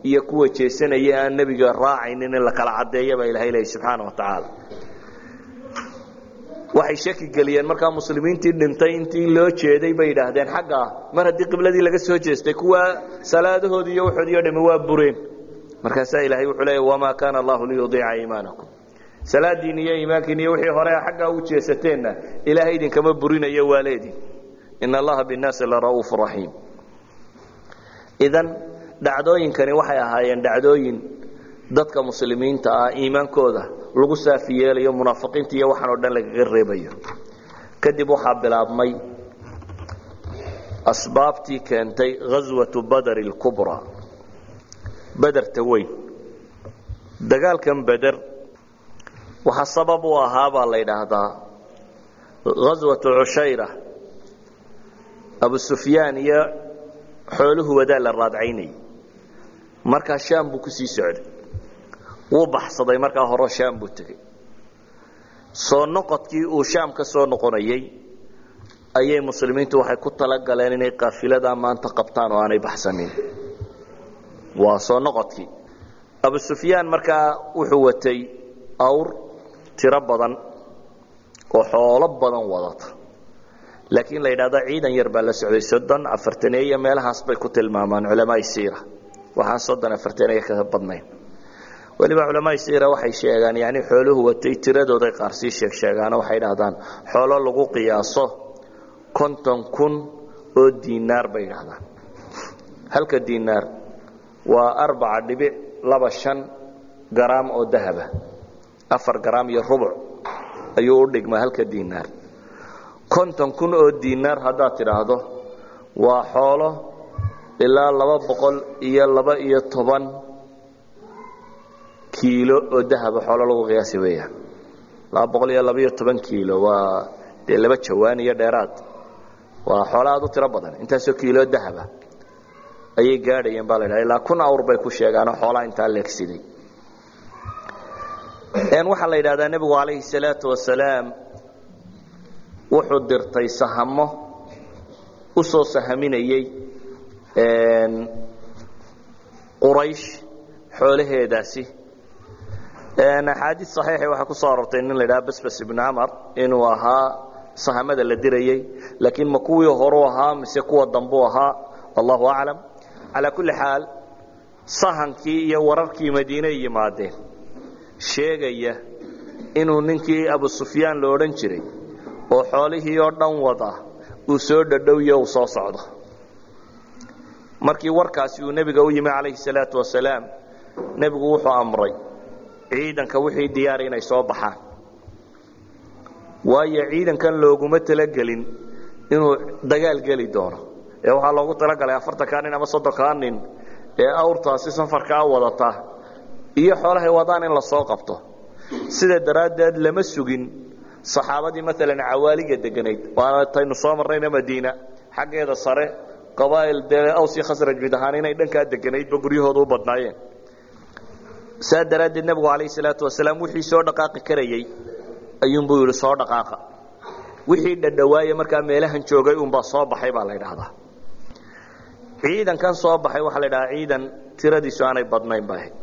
iyo kuwa jeesanaya aan nebiga raacaynin in la kala caddeeya baa ilahay leeyay subxaana wa tacaala. Waxay shaki geliyeen markaa muslimiintii dhintay intii loo jeeday bay yidhaahdeen xagga ah mar haddii qibladii laga soo jeestay kuwa salaadahoodi iyo waxoodii o dhami waa bureen. Markaasaa ilaahay wuxuu leeya wamaa kaana allahu liyudiica iimaanakum salaadiin iyo iimaankiin iyo wixii hore xaggaa u jeesateenna ilaahay idinkama burinayo waa leedin in allaha binnaasi lara'uufu raxiim idan dhacdooyinkani waxay ahaayeen dhacdooyin dadka muslimiinta ah iimaankooda lagu saafi yeelayo munaafiqiinta iyo waxaan oo dhan lagaga reebayo. Kadib waxaa bilaabmay asbaabtii keentay ghaswatu badri اlkubraa bederta weyn. Dagaalkan beder waxaa sabab u ahaa baa la yidhaahdaa ghaswatu cushayra abu sufyaan iyo xooluhu wadaa la raadcaynayay. Markaa shaam buu ku sii socday. Wuu baxsaday markaa hore shaam buu tegey. Soo noqodkii uu shaam ka soo noqonayay ayay muslimiintu waxay ku talagaleen inay qaafiladaa maanta qabtaan oo aanay baxsanin waa soo noqodkii. Abu sufyaan markaa wuxuu watay awr tiro badan oo xoolo badan wadata. Laakiin la yidhahdo ciidan yar baa la socday soddon afartaneeyo meelahaas bay ku tilmaamaan culamaai siira. Waxaan soddon afartaneeyo kaga badnayn. Weliba culamaai siira waxay sheegaan yani xooluhu watay tiradooday qaar sii sheeg sheegaano waxay dhahdaan xoolo lagu qiyaaso konton kun oo diinaar bay dhahdaan halka diinaar waa arbaca dhibic laba shan garaam oo dahaba afar garaam iyo rubuc ayuu u dhigmaa halka diinaar. konton kun oo diinaar haddaad tidhaahdo waa xoolo ilaa laba boqol iyo laba iyo toban kiilo oo dahaba xoolo lagu qiyaasi weeyaan. laba boqol iyo laba iyo toban kiilo waa dee laba jawaan iyo dheeraad. Waa xoolo aad u tiro badan intaasoo kiilo dahaba ayay gaadhayeen baa la ydhaha ilaa kun awr bay ku sheegaanoo xoolaa intaa leegsiday waxaa la yidhahdaa nebigu calayhi salaatu wasalaam wuxuu dirtay sahamo u soo sahaminayey quraysh xoolaheedaasi. Axaadii saxiixi waxaa ku soo aroortay nin la yidhaha basbas ibnu camar inuu ahaa sahamada la dirayey laakiin ma kuwii horuu ahaa mise kuwa dambuu ahaa allahu aclam. Calaa kulli xaal sahankii iyo wararkii madiiney yimaadeen sheegaya inuu ninkii abu sufyaan la odhan jiray oo xoolihii oo dhan wada uu soo dhadhowyo uu soo socdo. Markii warkaasi uu nebiga u yimi calayhi salaatu wasalaam nebigu wuxuu amray ciidanka wixii diyaara inay soo baxaan. Waayo ciidankan looguma talagelin inuu dagaal geli doono. Ee waxaa loogu talagalay afartankaa nin ama soddonkaa nin ee awrtaasi safarkaa wadata iyo xoolahay wadaan in la soo qabto. Sida daraaddeed lama sugin. Saxaabadii maalan cawaaliga deganayd. Waana taynu soo marnayna madiina. Xaggeeda sare qabaa'il dee awsi khasraj mid ahaan inay dhankaa deganaydba guryahooda u badnaayeen. Saa daraaddeed nebigu calayhi salaatu wasalaam wixii soo dhaqaaqi karayey ayuunbuu yidhi soo dhaqaaqa. Wixii dhadhawaaye markaa meelahan joogay unbaa soo baxay baa la ydhaahdaa ciidankan soo baxay waxaa la ydhahaa ciidan tiradiisu aanay badnayn ba ahayd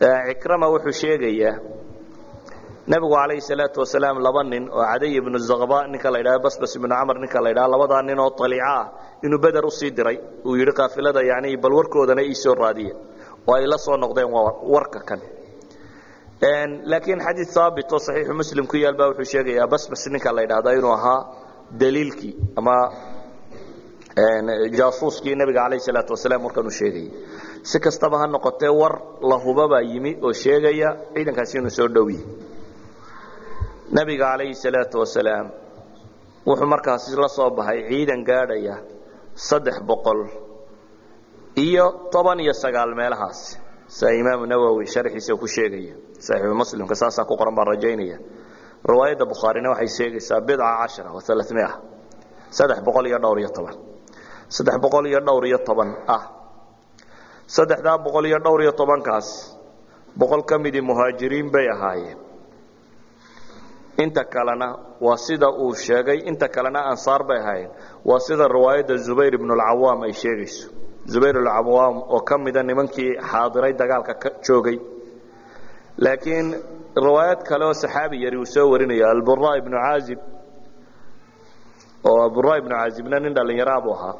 cikrama wuxuu sheegayaa nebigu calayhi salaatu wasalaam laba nin oo cadiy ibnu zakba ninka la ydhaha basbas ibnu camar ninka la ydhaha labadaa nin oo aliica ah inuu beder u sii diray uu yidhi kaafilada yani bal warkoodana iisoo raadiya oo ay la soo noqdeen warka kan. Laakiin xadiid haabit oo saxiixu muslim ku yaal baa wuxuu sheegayaa basbas ninka la ydhahda inuu ahaa daliilkii ama jaasuuskii nebiga calayhi salaatu wasalaam warkanuu sheegayay si kastaba ha noqotee war la hubabaa yimi oo sheegaya ciidankaasi inuu soo dhowyi nebiga calayhi salaatu wasalaam wuxuu markaasi la soo baxay ciidan gaadhaya saddex boqol iyo toban iyo sagaal meelahaas. Sia imaamu nawowi sharxiisa ku sheegaya saxiixu muslimka saasaa ku qoran baan rajaynaya. Riwaayadda bukhaarina waxay sheegaysaa bidca cashara wa alaamia saddex boqol iyo dhowr iyo toban. Saddex boqol iyo dhowr iyo toban ah saddexdaa boqol iyo dhowr iyo tobankaas boqol ka midii muhaajiriin bay ahaayeen. Inta kalena waa sida uu sheegay inta kalena ansaar bay ahaayeen. Waa sida riwaayadda zubayr ibnu alcawaam ay sheegayso. Zubayr alcawaam oo ka mida nimankii xaadiray dagaalka ka joogay. Laakiin riwaayad kale oo saxaabi yari uu soo warinayo albura ibnu caazib oo abura ibnu caazibna nin dhallinyaraha buu ahaa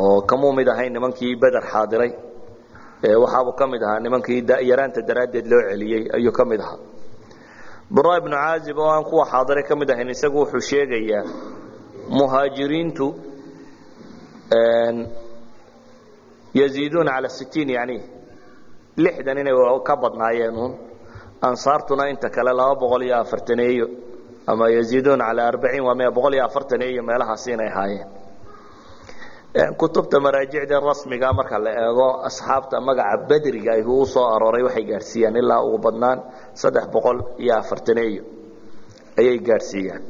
oo kamuu mid ahayn nimankii beder xaadiray. Waxaabuu ka mid ahaa nimankii yaraanta daraaddeed loo celiyey ayuu ka mid ahaa. Bura ibnu caazib oo aan kuwa xaadiray ka mid ahayn isagu wuxuu sheegayaa muhaajiriintu yaziiduuna cala sitiin yani lixdan inay ka badnaayeen uun. Ansaartuna inta kale laba boqol iyo afartaneeyo ama yaziiduuna cala arbaciin waa boqol iyo afartaneeyo meelahaasi inay ahaayeen kutubta maraajicda rasmiga marka la eego asxaabta magaca bedriga ay u soo arooray waxay gaadhsiiyaan ilaa ugu badnaan saddex boqol iyo afartaneeyo ayay gaadhsiiyaan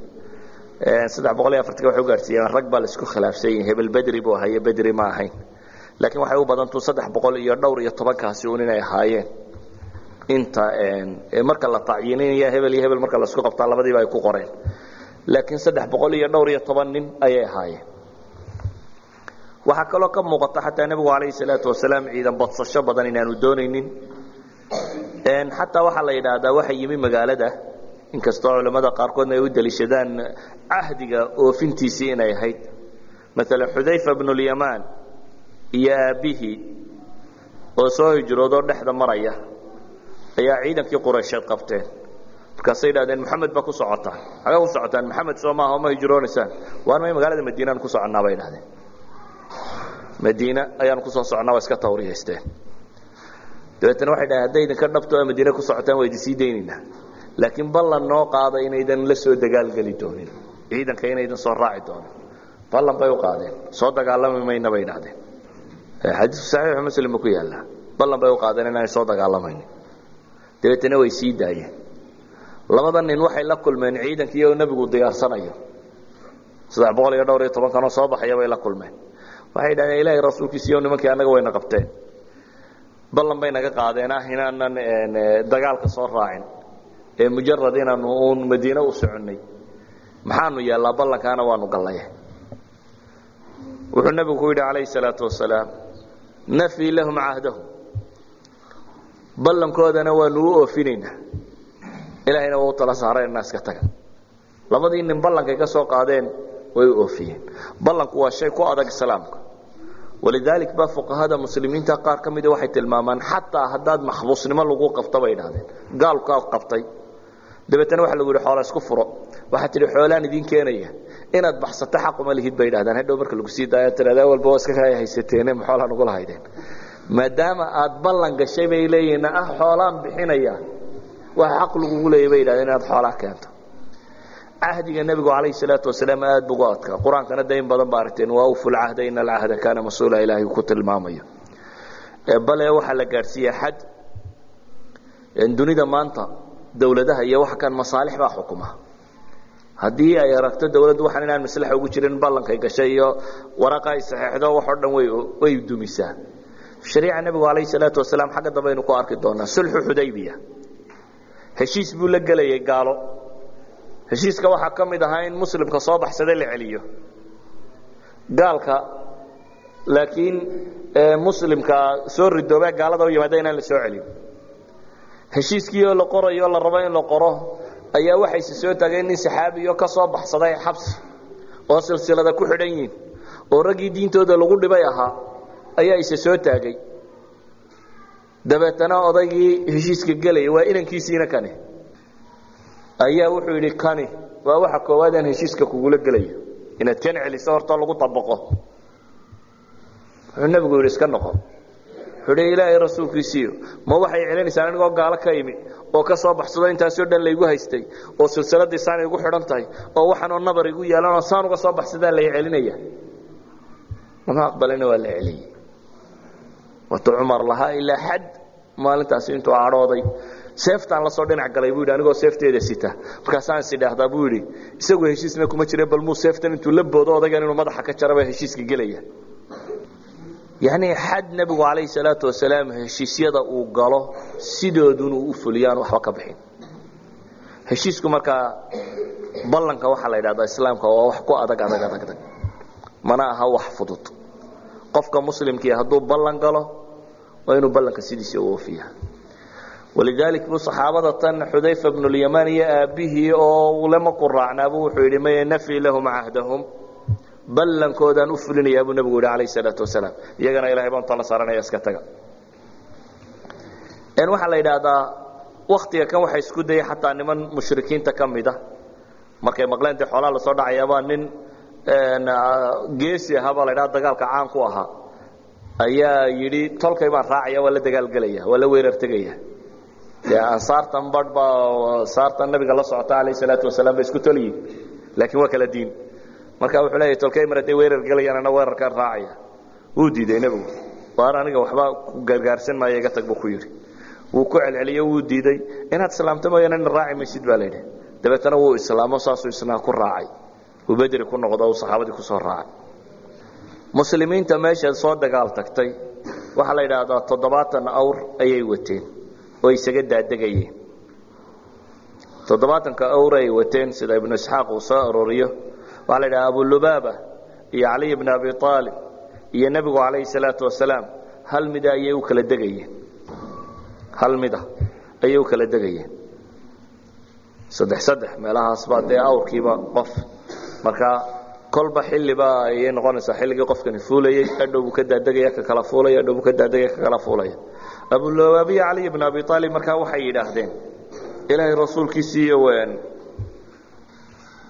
saddex boqol iyo afartanka waxay u gaadhsiiyaan rag baa la isku khilaafsan yahay hebel bedri buu ahaye bedri ma ahayn. Laakiin waxay u badantu saddex boqol iyo dhowr iyo tobankaasi un inay ahaayeen. Inta marka la tacyiininaya hebel iyo hebel marka la isku qabtaa labadiiba ay ku qoreen. Laakiin saddex boqol iyo dhowr iyo toban nin ayay ahaayeen waxaa kaloo ka muuqata xataa nebigu calayhi salaatu wasalaam ciidan badsasho badan inaanu doonaynin. Xataa waxaa la yidhaahdaa waxa yimi magaalada inkastoo culimmada qaarkoodna ay u daliishadaan cahdiga oofintiisii inay ahayd. Maalan xudayfa bnulyamaan iyo aabbihii oo soo hijroodoo dhexda maraya ayaa ciidankii quraysheed qabteen. Markaasay idhahdeen maxamed baa ku socotaan xagee ku socotaan maxamed soo maaha ma hijroonaysaan. Waar may magaalada madiinaan ku soconnaa bay idhahdeen madiine ayaanu ku soo soconnaa waa iska tawriyaysteen dabeetana waxay dhahdeen hadday idinka dhabto oo madiine ku socotaan waa idin sii daynaynaa. Laakiin ballan noo qaada inaydan la soo dagaalgeli doonin. Ciidanka inaydan soo raaci doonin. Ballan bay u qaadeen. Soo dagaalami mayna bay idhahdeen xadiisku saxiixu muslimba ku yaallaa. Ballan bay u qaadeen inaanay soo dagaalamaynin dabeetana way sii daayeen. Labada nin waxay la kulmeen ciidankii oo nebigu diyaarsanayo. Saddex boqol iyo dhowr iyo tobankanoo soo baxaya bay la kulmeen waxay dhahdeen ilaahay rasuulkiisiiyo nimankii annaga wayna qabteen ballan bay naga qaadeen ah inaanan dagaalka soo raacin ee mujarad inaanu uun madiine u soconnay maxaanu yeellaa ballankaana waanu gallaye wuxuu nebigu ku yidhi calayhi salaatu wasalaam nafii lahum cahdahum. Ballankoodana waanu u oofinaynaa. Ilaahayna waa u tala saareen iska taga. Labadii nin ballankay ka soo qaadeen way u oofiyeen. Ballanku waa shay ku adag islaamka walidaalik baa fuqahada muslimiinta qaar ka mida waxay tilmaamaan xataa haddaad maxbuusnimo lagu qabto bay idhahdeen gaalkaa qabtay dabeetana waxa lagu yidhi xoola isku furo waxaa tidhi xoolaan idiin keenaya inaad baxsato xaquma lihid bay idhahdeen hadhow marka lagu sii daaya tiradaa walba waa iska kaya haysateene ma xoolaan ugula haydeen maadaama aad ballan gashay bay leeyihiin ah xoolaan bixinaya waxa xaq lagugu leeyay bay yidhahdeen inaad xoolaa keento cahdiga nebigu calayhi salaatu wasalaam aad bugu adkaa. Qur'aankana de in badan ba aragteen waa uful cahda ina alcahda kaana mas'uula. Ilaahay ku tilmaamayo. Bale waxaa la gaadhsiiya xad dunida maanta dowladaha iyo waxa kan masaalix baa xukuma. Haddii ay aragto dowladdu waxaan inaan maslaxa ugu jirin ballankay gashay iyo waraqa ay saxeexdo waxoo dhan way dumisaa. Shariica nebigu calayhi salaatu wasalaam xagga dambe aynu ku arki doonaa sulxu xudaybiya. Heshiis buu la gelayay gaalo heshiiska waxaa ka mid ahaa in muslimka soo baxsada la celiyo. Gaalka laakiin muslimka soo ridoobe gaalada u yimaada inaan la soo celin. Heshiiskii la qorayo la rabo in la qoro ayaa waxayse soo taagay nin saxaabiyo ka soo baxsaday xabsi oo silsilada ku xidhan yihiin oo raggii diintooda lagu dhibay ahaa ayaa ise soo taagay. Dabeetana odaygii heshiiska gelaya waa inankiisiina kani ayaa wuxuu yidhi kani waa waxa koowaad aan heshiiska kugula gelayo. Inaad kan celiso horta lagu abaqo wuxuu nebigu yidhi iska noqo. Wuxuu ilaahay rasuulkiisiiyo ma waxay celinaysaa anigoo gaalo ka imi oo ka soo baxsado intaasoo dhan laygu haystay oo silsiladii saan igu xidhan tahay oo waxaanoo nabar igu yaalanoo saan uga soo baxsadaa lay celinaya lama aqbalina waa la celiyey watu cumar lahaa ilaa xad maalintaasi intuu cadhooday seeftaan la soo dhinac galay buu yidhi anigoo seefteeda sita. Markaasaan is idhaahdaa buu yidhi isagoo heshiisna kuma jire bal muu seeftan intuu la boodo odaygan inuu madaxa ka jaraba heshiiska gelaya. Yacni xad nebigu calayhi salaatu wasalaam heshiisyada uu galo sidooduna u fuliyaan waxba ka bixin. Heshiisku markaa ballanka waxaa la yidhahdaa islaamka waa wax ku adag adag adag adag. Mana aha wax fudud. Qofka muslimkii hadduu ballan galo waa inuu ballanka sidiisa u oofiya walidalik buu saxaabada tan xudayfa bnulyamaan iyo aabbihii oo ulema ku raacnaabu wuxuu yidhi maya nafii lahum cahdahum ballankoodaan u fulinayaa buu nebigu yidhi calayh salaatu wasalaam iyagana ilahay baan tala saaranaya iska taga waxaa la yidhaahdaa waktiga kan waxa isku dayay xataa niman mushrikiinta ka mida markay maqleen dee xoolaha la soo dhacayaabaa nin geesi ahaa baa la ydhaha dagaalka caan ku ahaa ayaa yidhi tolkay baan raacaya waa la dagaalgelaya waa la weerar tegaya dee ansaartan badh baa ansaartan nabiga la socota calayh salaatu wasalaam ba isku tolyihin laakiin waa kala diin. Marka wuxuu leeyahy tolkay mar hadday weerar gelayaan ana weerarkaan raacaya. Wuu diiday nebigu waar aniga waxba ku gargaarsan maayo iga tag buu ku yidhi. Wuu ku celceliyo wuu diiday inaad islaamto mooyaane ina raaci maysid baa la yidhi. Dabeetana wuu islaamo saasuu isnaa ku raacay. Uu bedri ku noqdo uu saxaabadii ku soo raacay. Muslimiinta meesha soo dagaal tagtay. Waxaa la yidhaahdaa toddobaatan awr ayay wateen oo isaga daadegayeen toddobaatanka awr ay wateen sida ibnu isxaaq uu soo arooriyo waxaa la yidhaha abulubaaba iyo caliy bn abi aalib iyo nebigu calayhi salaatu wasalaam hal mida ayay u kala degayeen. Hal mida ayay u kala degayeen. Saddex saddex meelahaasba dee awrkiiba qof. Markaa kolba xilliba ayay noqonaysaa xilligii qofkani fuulayey adhow buu ka daadegaya ka kala fuulaya adhow buu ka daadegaya ka kala fuulaya abulabaabiya caliy bn abi aalib markaa waxay yidhaahdeen ilaahay rasuulkiisiiyo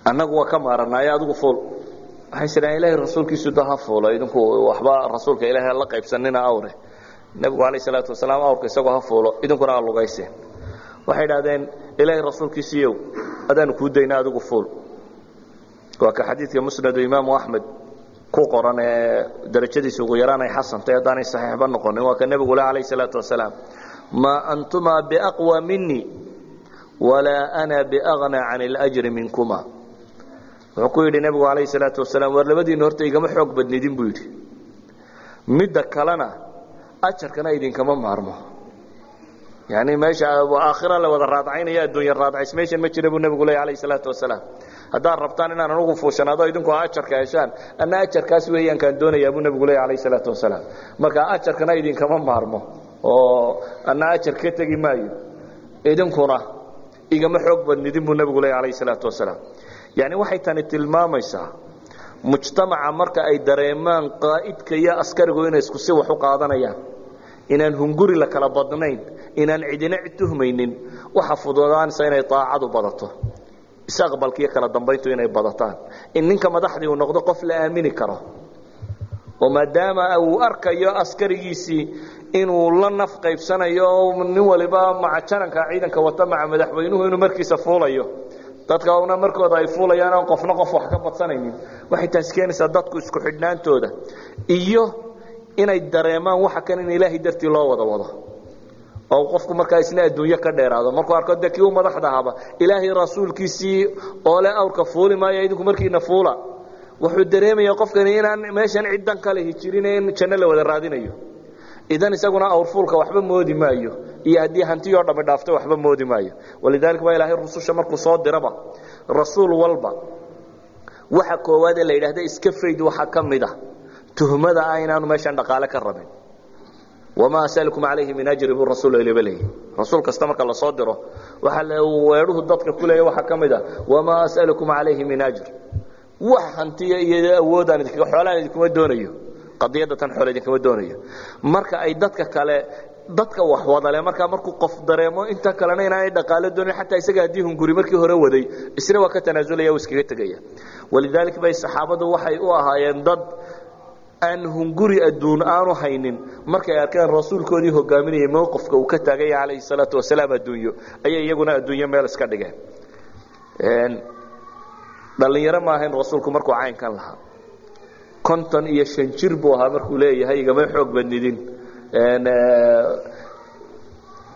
annagu waa ka maaranaaye adigu fuul. Waxay sidhaen ilahay rasuulkiisu da ha fuulo idinku waxba rasuulka ilaahay la qaybsanina awre nebigu calayh salaatu wasalaam awrka isagoo ha fuulo idinkuna aa lugayseen waxay idhahdeen ilaahay rasuulkiisiiyow adaanu kuu dayna adigu fuul. Waa ka xadiidka musnadu imaamu axmed ku qoran ee darajadiisa ugu yaraan ay xasantay haddaanay saxiixba noqonin. Waa ka nebigu le calayh salaatu wasalaam maa antumaa biaqwa minii walaa ana biagna can اljri minkuma. Wuxuu ku yidhi nebigu calayh salaatu wasalaam waar labadiina horta igama xoog badnidin buu yidhi. Midda kalena ajarkana idinkama maarmo. Yani meesha aakhira la wada raadcaynaya adduunya raadcays meeshan ma jira buu nebigu ley alayh salaatu wasalaam haddaad rabtaan inaan anugu fuushanaado idinku ajarka heshaan anna ajarkaas weeyaan kaan buu nebigu ley alayh salaatu wasalaam. Marka ajarkana idinkama maarmo oo anna ajar ka tegi maayo idinkuna igama xoog badnidin buu nebigu ley alayh salaatu wasalaam. Yani waxay tani tilmaamaysaa mujtamaca marka ay dareemaan qaa'idka iyo askarigu inay isku si wax u qaadanayaan. Inaan hunguri la kala badnayn inaan cidina cid tuhmaynin waxa fududaanaysa inay aacadu badato isaqbalka iyo kala dambayntu inay badataan. In ninka madaxdii uu noqdo qof la aamini karo. Oo maadaama uu arkayo askarigiisii inuu la naf qaybsanayo oo nin waliba maca jananka ciidanka wata maca madaxweynuhu inuu markiisa fuulayo. Dadka una markooda ay fuulayaan aan qofna qof wax ka badsanaynin. Waxay taasi keenaysaa dadku isku xidhnaantooda. Iyo inay dareemaan waxa kan in ilaahay dartii loo wada wado oo qofku markaa isna adduunyo ka dheeraado. Markuu arko de kii u madaxda ahaba ilaahay rasuulkiisii oo le awrka fuuli maayo idinku markiina fuula. Wuxuu dareemaya qofkani inaan meeshan ciddan kale hijirin in janno la wada raadinayo. Idan isaguna awrfuulka waxba moodi maayo iyo haddii hantiyoo dhammi dhaafto waxba moodi maayo. Walidaalika baa ilaahay rususha markuu soo diraba rasuul walba. Waxa koowaadee la yidhaahda iska fayd waxaa ka mid a tuhmada ah inaanu meeshaan dhaqaale ka rabin wamaa asalukum calayhi min ajri buu rasuul ilaba leeyahy rasuul kasta marka la soo diro waxaa weedhuhu dadka ku leeya waxaa ka mid a wamaa asalukum calayhi min ajr wax hantiya iyo awoodaan xoolaan idinkuma doonayo qadiyadda tan xoole idinkama doonayo marka ay dadka kale dadka wax wadale markaa markuu qof dareemo inta kalena inaanay dhaqaalo doonin xataa isaga haddii hunguri markii hore waday isna waa ka tanaasulaya iskaga tegaya walidaalika bay saxaabadu waxay u ahaayeen dad aan hunguri adduun aanu haynin markay arkeen rasuulkoodii hogaaminayay mowqifka uu ka taaganya calayhi salaatu wasalaam adduunyo ayay iyaguna adduunyo meel iska dhigeen. Dhallinyaro ma ahayn rasuulku markuu caynkan lahaa. Konton iyo shan jir buu ahaa markuu leeyahay igama xoog badnidin.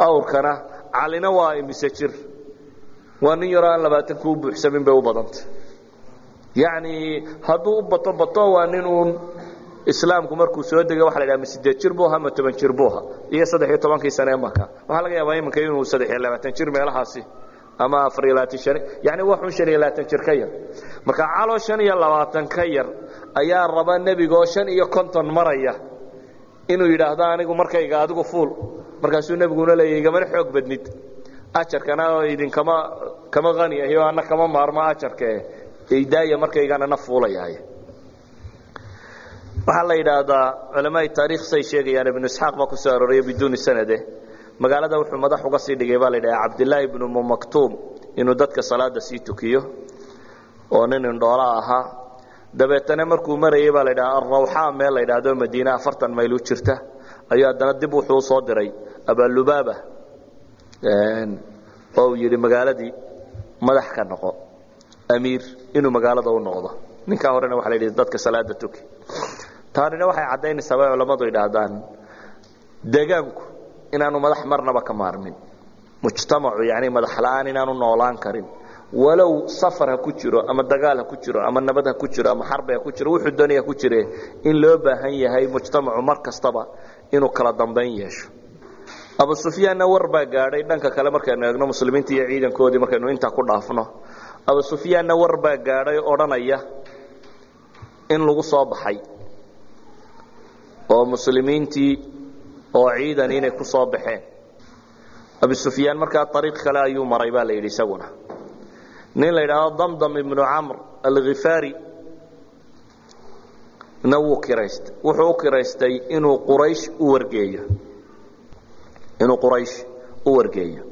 Awrkana calina waa imise jir. Waa nin yaroo aan labaatanka u buuxsamin bay u badantay. Yacni hadduu u bato bato waa nin uun islaamku markuu soo degay waxa la yidhaha ma sideed jir buu ahaa ma toban jir buu ahaa iyo saddex iyo tobankii sane maka waxaa laga yaabaa iminka inuu saddex iyo labaatan jir meelahaasi ama afar iyo labaatan shan yani waa xun shan iyo labaatan jir ka yar. Marka caloo shan iyo labaatan ka yar ayaa raba nebigaoo shan iyo konton maraya inuu yidhaahdo anigu markayga adigu fuul. Markaasuu nebiguna leeya igamana xoog badnid. Ajarkana idinkama kama hani ahiyo ana kama maarmo ajarkae idaaya markaygana na fuulayahay waxaa la yidhaahdaa culamaai taarikh say sheegayaan ibnu isxaaq baa ku soo arooraya biduuni sanade. Magaalada wuxuu madax uga sii dhigay baa la yidhaha cabdillaahi ibnu mumaktuum inuu dadka salaada sii tukiyo oo nin indhoola ahaa dabeetana markuu marayay baa la yidhaha alrawxaa meel la yidhaahdo madiine afartan mayl u jirta. Ayuu haddana dib wuxuu u soo diray abalubaaba oo uu yidhi magaaladii madax ka noqo amiir inuu magaalada u noqdo. Ninkaa horena waxa la yidhi dadka salaada tuki taanina waxay caddaynaysaa bay culammadu yidhaahdaan. Deegaanku inaanu madax marnaba ka maarmin. Mujtamacu yani madax la'aan inaanu noolaan karin. Walow safar ha ku jiro ama dagaal ha ku jiro ama nabad ha ku jiro ama xarbi ha ku jiro wuxuu doonaya ku jire in loo baahan yahay mujtamacu mar kastaba inuu kala dambayn yeesho. Abu sufyaanna war baa gaadhay dhanka kale markaynu eegno muslimiinta iyo ciidankoodii markaynu intaa ku dhaafno. Abu sufyaanna war baa gaadhay odhanaya in lagu soo baxay oo muslimiintii oo ciidan inay ku soo baxeen. Abu sufyaan markaa ariiq kale ayuu maray baa la yidhi isaguna. Nin la yidhaahdo damdam ibnu camr alkhifaari na wuu kiraystay. Wuxuu u kiraystay inuu quraysh u wargeeyo. Inuu quraysh u wargeeyo.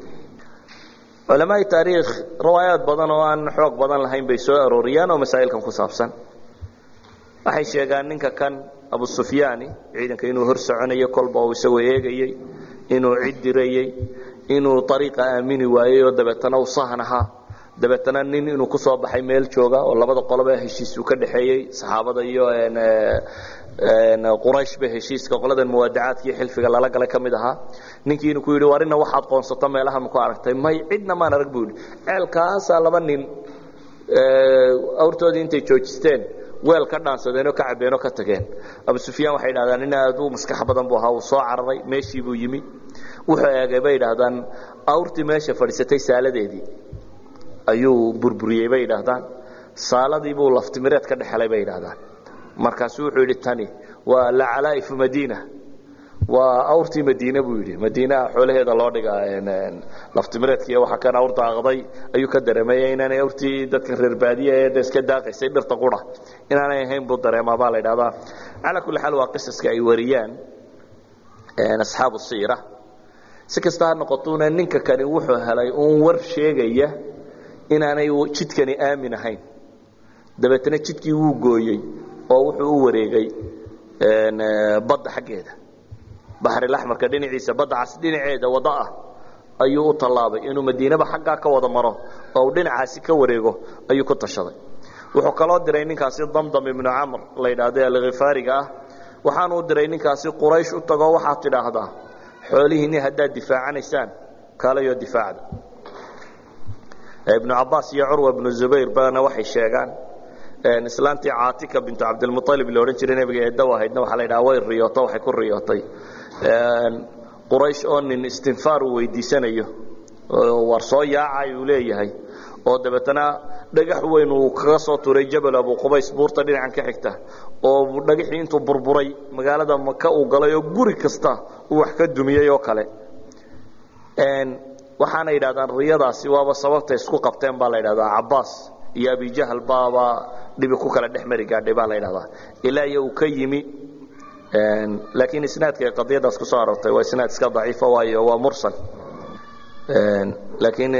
Culamaai taariikh riwaayaad badan oo aan xoog badan lahayn bay soo arooriyaan oo masaa'ilkan ku saabsan waxay sheegaan ninka kan abu sufyaani ciidanka inuu hor soconayo kolba uu isagoo eegayey inuu cid dirayey inuu ariiqa aamini waayey oo dabeetana u sahan ahaa. Dabeetana nin inuu ku soo baxay meel jooga oo labada qoloba heshiis uu ka dhexeeyey saxaabada iyo qurayshba heshiiska qoladan muwaadacaadka iyo xilfiga lala galay ka mid ahaa. Ninkii inuu ku yidhi warina waxaad qoonsato meelaha maku aragtay? May cidna maan arag buu yidhi. Ceelkaasaa laba nin awrtoodii intay joojisteen weel ka dhaansadeenoo ka cabeenoo ka tageen. Abu sufyaan waxay idhahdaan nin aad u maskax badan buu ahaa uu soo cararay meeshii buu yimi. Wuxuu eegay bay idhaahdaan awrtii meesha fadhiisatay saaladeedii. Ayuu burburiyey bay idhaahdaan saaladii buu laftimireed ka dhexelay bay idhaahdaan markaasu wuxuu yidhi tani waa lacalaa'ifu madiina waa awrtii madiine buu yidhi. Madiinaa xoolaheeda loo dhigaa laftimireedkiiyo waxa kan awr daaqday ayuu ka dareemaya inaanay awrtii dadka reer baadiya ee iska daaqaysay dhirta qura. Inaanay ahayn buu dareemaa baa la idhahdaa calaa kulli xaal waa qisaska ay wariyaan asxaabu siira. Si kasta ha noqotuuna ninka kani wuxuu helay uun war sheegaya inaanay jidkani aamin ahayn. Dabeetna jidkii wuu gooyey oo wuxuu u wareegay badda xaggeeda baxrilaxmarka dhinaciisa badda cas dhinaceeda wado ah ayuu u tallaabay inuu madiinaba xaggaa ka wada maro oo uu dhinacaasi ka wareego ayuu ku tashaday. Wuxuu kaloo diray ninkaasi damdam ibnu camr la yidhaahdo alkhifaariga ah. Waxaanuu diray ninkaasi quraysh u tago waxaad tidhaahdaa xoolihiinni haddaad difaacanaysaan kaalayoo difaacda. Ibnu cabaas iyo curwa ibnu zubayr bana waxay sheegaan islaantii caatika bintu cabdilmualib la odhan jiray nebiga eeddow ahaydna waxaa la yidhaha way riyooto waxay ku riyootay quraysh oo nin istinfaar uu weydiisanayo war soo yaacay uu leeyahay oo dabeetana dhagax weyn uu kaga soo turay jabal abu qubays buurta dhinacan ka xigta oo dhagaxii intuu burburay magaalada maka uu galay oo guri kasta uu wax ka dumiyey oo kale. Waxaana yidhahdaan riyadaasi waaba sababta isku qabteen baa la yidhahdaa cabaas iyo abijahal baaba dhibi ku kala dhex mari gaadhay baa la yidhahdaa. Ilaa iyo uu ka yimi laakiin isnaadka qadiyadaas ku soo aroortay waa isnaad iska daciifa waayo waa mursal. Laakiin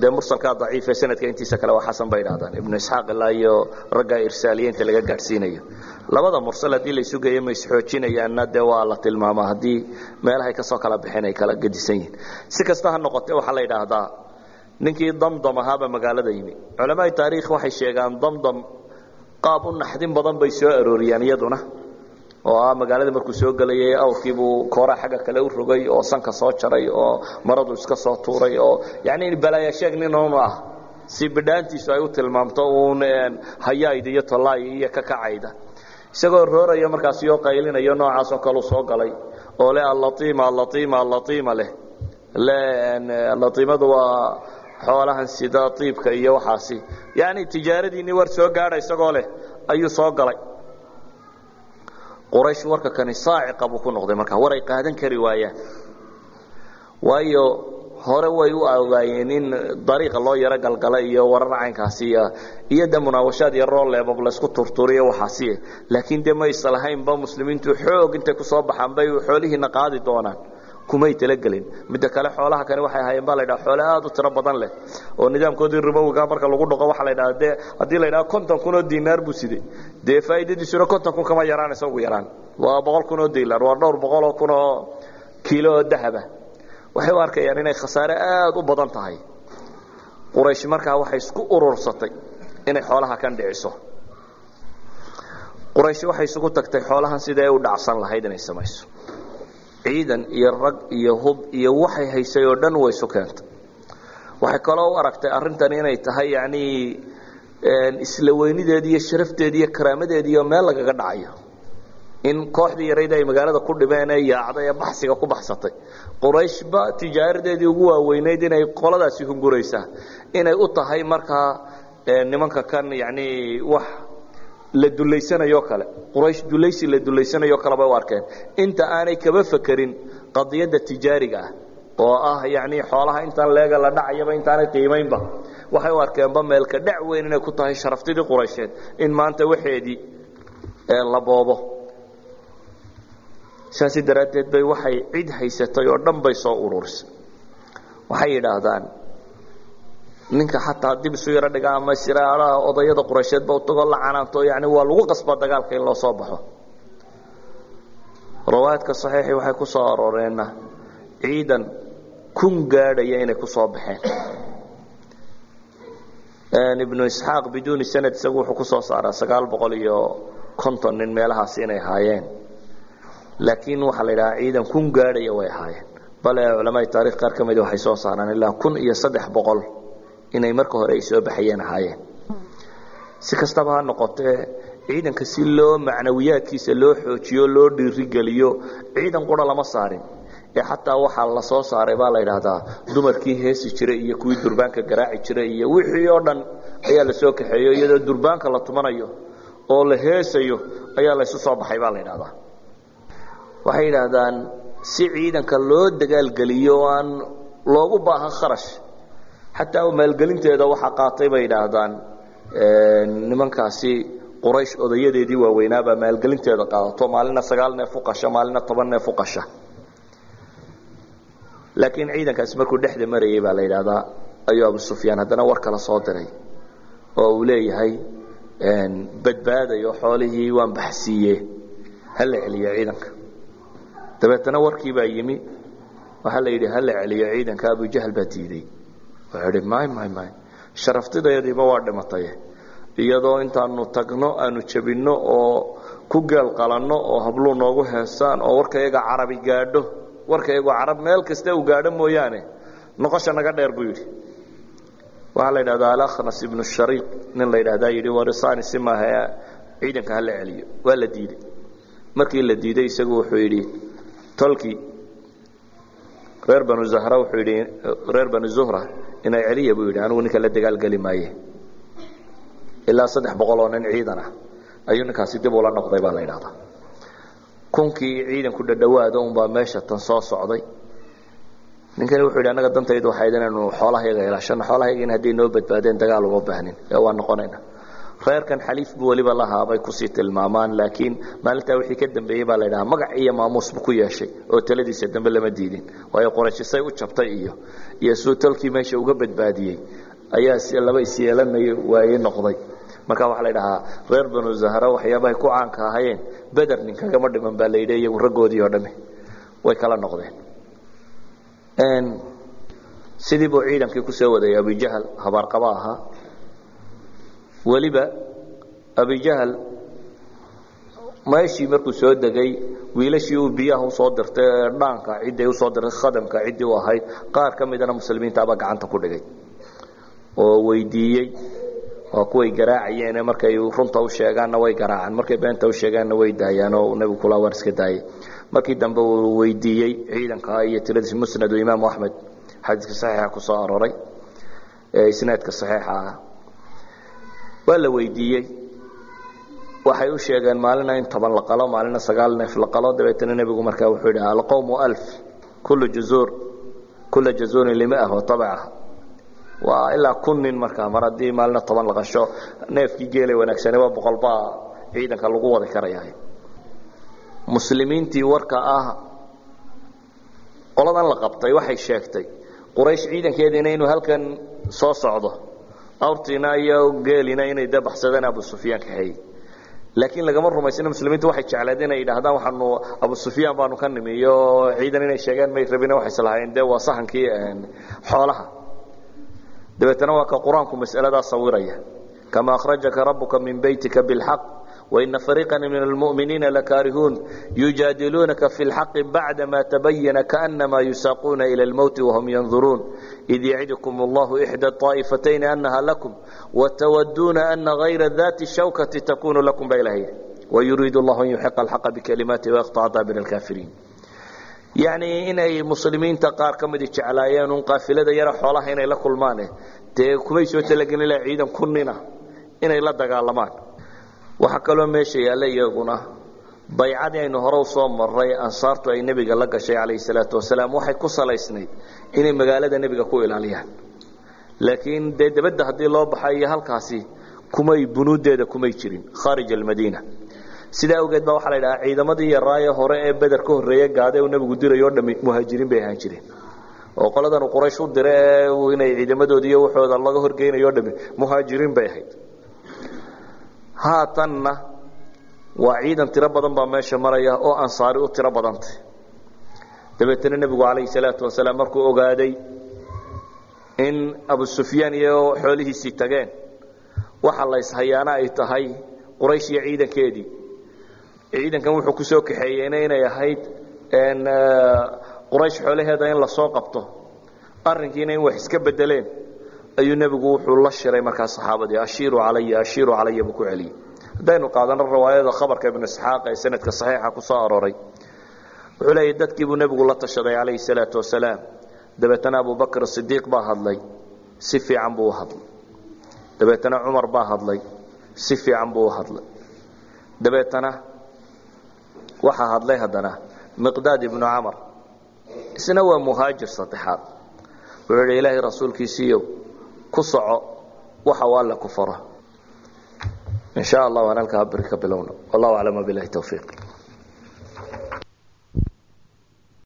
dee mursalkaa daciife sanadka intiisa kale waa xasan bay idhahdaan ibnu isxaaq ilaa iyo ragga irsaaliyiinta laga gaadhsiinayo. Labada mursal haddii la isu geeyo ma isxoojinayaanna dee waa la tilmaamaa. Haddii meelahay ka soo kala baxeen ay kala gedisan yihiin. Si kasta ha noqotee waxaa la yidhaahdaa ninkii damdam ahaaba magaalada yimi. Culamaai taariikh waxay sheegaan damdam qaab u naxdin badan bay soo arooriyaan iyaduna oo ah magaalada markuu soo gelayay awrkiibuu kooraa xagga kale u rogay oo sanka soo jaray oo maradu iska soo tuuray oo yani balaayasheeg nin un ah. Si bidhaantiisu ay u tilmaamto uun hayaayda iyo tolaaya iyo kakacayda isagoo rooraya markaasi oo qaylinayo noocaasoo kaleu soo galay oo le allaiima allaiima allaiima leh. Laiimadu waa xoolahan sida iibka iyo waxaasi. Yani tijaaradiinii war soo gaadha isagoo leh ayuu soo galay quraysh warka kani saaciqa buu ku noqday markaa war ay qaadan kari waayaan waayo hore way u ogaayeen in dariiqa loo yaro galgala iyo warar caynkaasi iyo de munaawashaad iyo rooleebab laysku turturiyo waxaasi laakiin de ma islahaynba muslimiintu xoog intay ku soo baxaan bay xoolihiina qaadi doonaan kumay talagelin midda kale xoolaha kani waxay ahaayeen baa la ydhaha xoole aad u tiro badan leh oo nidaamkoodii ribowiga marka lagu dhaqo waxaa la ydhaha de haddii la ydhaha konton kun oo dinaar buu siday. Dee faa'iidadiisuna konton kun kama yaraanaysa ugu yaraan. Waa boqol kun oo dilar waa dhowr boqol oo kun oo kiilo oo dahaba. Waxay u arkayaan inay khasaare aad u badan tahay. Quraysh markaa waxay isku urursatay inay xoolaha kan dhiciso. Quraysh waxay isugu tagtay xoolahan sidai ay u dhacsan lahayd inay samayso ciidan iyo rag iyo hub iyo waxay haysay oo dhan way isu keentay waxay kaloo u aragtay arrintani inay tahay yacnii isla iyo sharafteedi iyo karaamadeedi iyo meel lagaga dhacayo. In kooxdii yarayd ay magaalada ku dhibeen ee yaacday ee baxsiga ku baxsatay. Qurayshba tijaaradeedii ugu waaweynayd inay qoladaasi hunguraysaa inay u tahay markaa nimanka kan yacnii wax la dulaysanayo kale. Quraysh dulaysi la dulaysanayo kale bay u arkeen. Inta aanay kaba fekerin qadiyadda tijaariga ah oo ah yacnii xoolaha intaan leega la dhacayaba intaanay qiimaynba waxay u arkeenba meelka dhac weyn inay ku tahay sharaftidii quraysheed in maanta waxeedii la boobo. Saasi daraaddeed bay waxay cid haysatay oo dhan bay soo ururisay waxay yidhaahdaan ninka xataa dib isu yaro dhiga ama siraalaha odayada quraysheedba utagoo la canaanto yani waa lagu qasbaa dagaalka in loo baxo. Rawaayadka saxiixi waxay ku arooreenna ciidan kun gaadhaya inay ku baxeen. Ibnu isxaaq biduuni sanad isagu wuxuu ku saaraa sagaal boqol iyo konton nin meelahaasi inay ahaayeen laakiin waxaa la yidhahaa ciidan kun gaadhaya way ahaayeen bale culamaai taarikh qaar ka midi waxay soo saaraan ilaa kun iyo saddex boqol inay marka hore ay soo baxayeen ahaayeen. Si kastaba ha noqotee ciidanka si loo macnawiyaadkiisa loo xoojiyo loo dhiirigeliyo ciidan qura lama saarin. Ee xataa waxaa la soo saaray baa la yidhaahdaa dumarkii heesi jiray iyo kuwii durbaanka garaaci jiray iyo wixii oo dhan ayaa la soo kaxeeyo iyadoo durbaanka la tumanayo oo la heesayo ayaa laysu soo baxay baa la yidhahdaa waxay yidhaahdaan si ciidanka loo dagaalgeliyo aan loogu baahan kharash xataa maalgelinteeda waxaa qaatay bay yidhaahdaan nimankaasi quraysh odayadeedii waaweynaabaa maalgelinteeda qaadato. Maalina sagaal neef u qasha maalina toban neef u qasha. Laakiin ciidankaasi markuu dhexda marayay baa la yidhaahdaa ayuu abu sufyaan haddana war kala soo diray. Oo uu leeyahay badbaadayo xoolihii waan baxsiiye hala celiyo ciidanka. Dabeetana warkii baa yimi. Waxaa la yidhi hala celiyo ciidanka. Abujahl baa diiday wuxuu idhi may may may sharaftidayadiiba waa dhimataye iyadoo intaanu tagno aanu jabinno oo ku geel qalanno oo habluu noogu heesaan oo warkayaga carabi gaadho warkayagu carab meel kasta uu gaadho mooyaane noqosha naga dheer buu yidhi waxaa la yidhahdaa alakhnas ibnu shariiq nin la yidhahdaa yidhi warisani si maaha ciidanka hala celiyo waa la diiday markii la diiday isagu wuxuu yidhi tolkii reer banu zahra wuxuu yidhi reer banu zuhra inay celiya buu yidhi anigu ninka la dagaalgeli maaye. Ilaa saddex boqol oo nin ciidan ah. Ayuu ninkaasi dib ula noqday baa la yidhahdaa kunkii ciidanku dhadhawaada unbaa meesha tan soo socday. Ninkani wuxuu yidhi annaga dantaydu waxayd inaynu xoolahayaga ilaashano xoolahayaga in hadday noo badbaadeen dagaal uma baahnin. Ee waa noqonayna reerkan xaliif buu weliba lahaabay ku sii tilmaamaan laakiin maalintaa wixii ka dambeeyey baa la ydhahaa magac iyo maamuus buu ku yeeshay oo taladiisa dambe lama diidin. Waayo qorashisay u jabtay iyo iyo suu tolkii meesha uga badbaadiyey ayaa laba isyeelanay waaye noqday. Marka waxaa la ydhahaa reer banu zahra waxyaabahay ku caanka ahayeen beder ninkagama dhiman baa la yidhi iyagu raggoodii oo dhami way kala noqdeen. Sidii buu ciidankii ku soo wadayay abujahal habaarqaba ahaa weliba abujahal meeshii markuu soo degay wiilashii uu biyaha u soo dirtay dhaanka ciday u soo dirtay khadamka ciddii u ahayd qaar ka midana muslimiintaabaa gacanta ku dhigay oo weydiiyey waa kuway garaacayeene markay runta u sheegaanna way garaacaan markay beenta u sheegaanna way daayaan oo nebigu kula waar iska daayay. Markii dambe uu weydiiyey ciidanka iyo tiradiisi musnadu imaamu axmed xadiiska saxiixa ku soo aroray ee isnaadka saxiixa ah waa la weydiiyey. Waxay u sheegeen maalina in toban la qalo maalina sagaal neef la qalo dabeetana nebigu markaa wuxuu yidhi alqowmu alf kullu jazuur kulla jazuurin limah wa tabaca waa ilaa kun nin markaa mar haddii maalina toban la qasho neefkii geelay wanaagsane waa boqolbaa ciidanka lagu wadi karaya muslimiintii warka ah qoladan la qabtay waxay sheegtay quraysh ciidankeediina inuu halkan soo socdo awrtiina iyo geelina inay de baxsadeen abu sufyaan kaxeeyey laakiin lagama rumaysino muslimiintu waxay jecleed inay yidhaahdaan waxaanu abu sufyaan baanu ka nimi iyo ciidan inay sheegaan may rabina waxay islahaayeen dee waa sahankii xoolaha dabeetana waa ka qur-aanku mas'aladaa sawiraya kama akhrajaka rabuka min beytika bilxaq وإن فريقا من المؤمنين لكارهون يجادلونك في الحق بعدما تبين كأنما يساقون إلى الموت وهم ينظرون إذ يعدكم الله إحدى الطائفتين أنها لكم وتودون أن غير ذات الشوكة تكون لكم بإلهي ويريد الله أن يحق الحق بكلماته ويقطع دابر الكافرين يعني inay muslimiinta qaar ka midi jeclaayeen un qaafilada yara xoolaha inay la kulmaane dee kumay soo talagelin ilaa ciidan kunina inay la dagaalamaan waxaa kaloo meesha yaalla iyaguna baycadii aynu hore u soo maray ansaartu ay nebiga la gashay calayhi salaatu wasalaam waxay ku salaysnayd inay magaalada nebiga ku ilaaliyaan. Laakiin dee debadda haddii loo baxay iyo halkaasi kumay bunuudeeda kumay jirin khaarij almadiina. Sidaa awgeed baa waxaa la yidhahaa ciidamadii yaraaye hore ee beder ka horreeye gaade uu nebigu dirayo o dhami muhaajiriin bay ahaan jireen. Oo qoladan quraysh u dire ee inay ciidamadoodi iyo waxooda laga horgeynayo o dhami muhaajiriin bay ahayd. Haatanna waa ciidan tiro badan baa meesha maraya oo ansaari u tiro badantay. Dabeetana nebigu calayhi salaatu wasalaam markuu ogaaday in abu sufyaan iyo xoolihiisii tageen. Waxa la ishayaana ay tahay quraysh iyo ciidankeedii. Ciidankan wuxuu ku soo kaxeeyeyna inay ahayd quraysh xoolaheeda in la soo qabto. Arrinkiina in wax iska bedeleen. Ayuu nebigu wuxuu la shiray markaa saxaabadii ashiiru calaya ashiiru calaya buu ku celiyey haddaynu qaadano riwaayada khabarka ibnu isxaaq ee sanadka saxiixa ku soo arooray. Wuxuu leeyahy dadkii buu nebigu la tashaday calayhi salaatu wasalaam. Dabeetana abubakr sidiiq baa hadlay si fiican buu u hadlay. Dabeetana cumar baa hadlay si fiican buu u hadlay. Dabeetana waxaa hadlay haddana miqdaad ibnu camar isna waa muhaajir saddexaad. Wuxuu yidhi ilaahay rasuulkiisiiyow ku soco waxa uu alle ku in sha allah waan halkaa beri ka bilowna wallahu aclam wabilahi towfiiq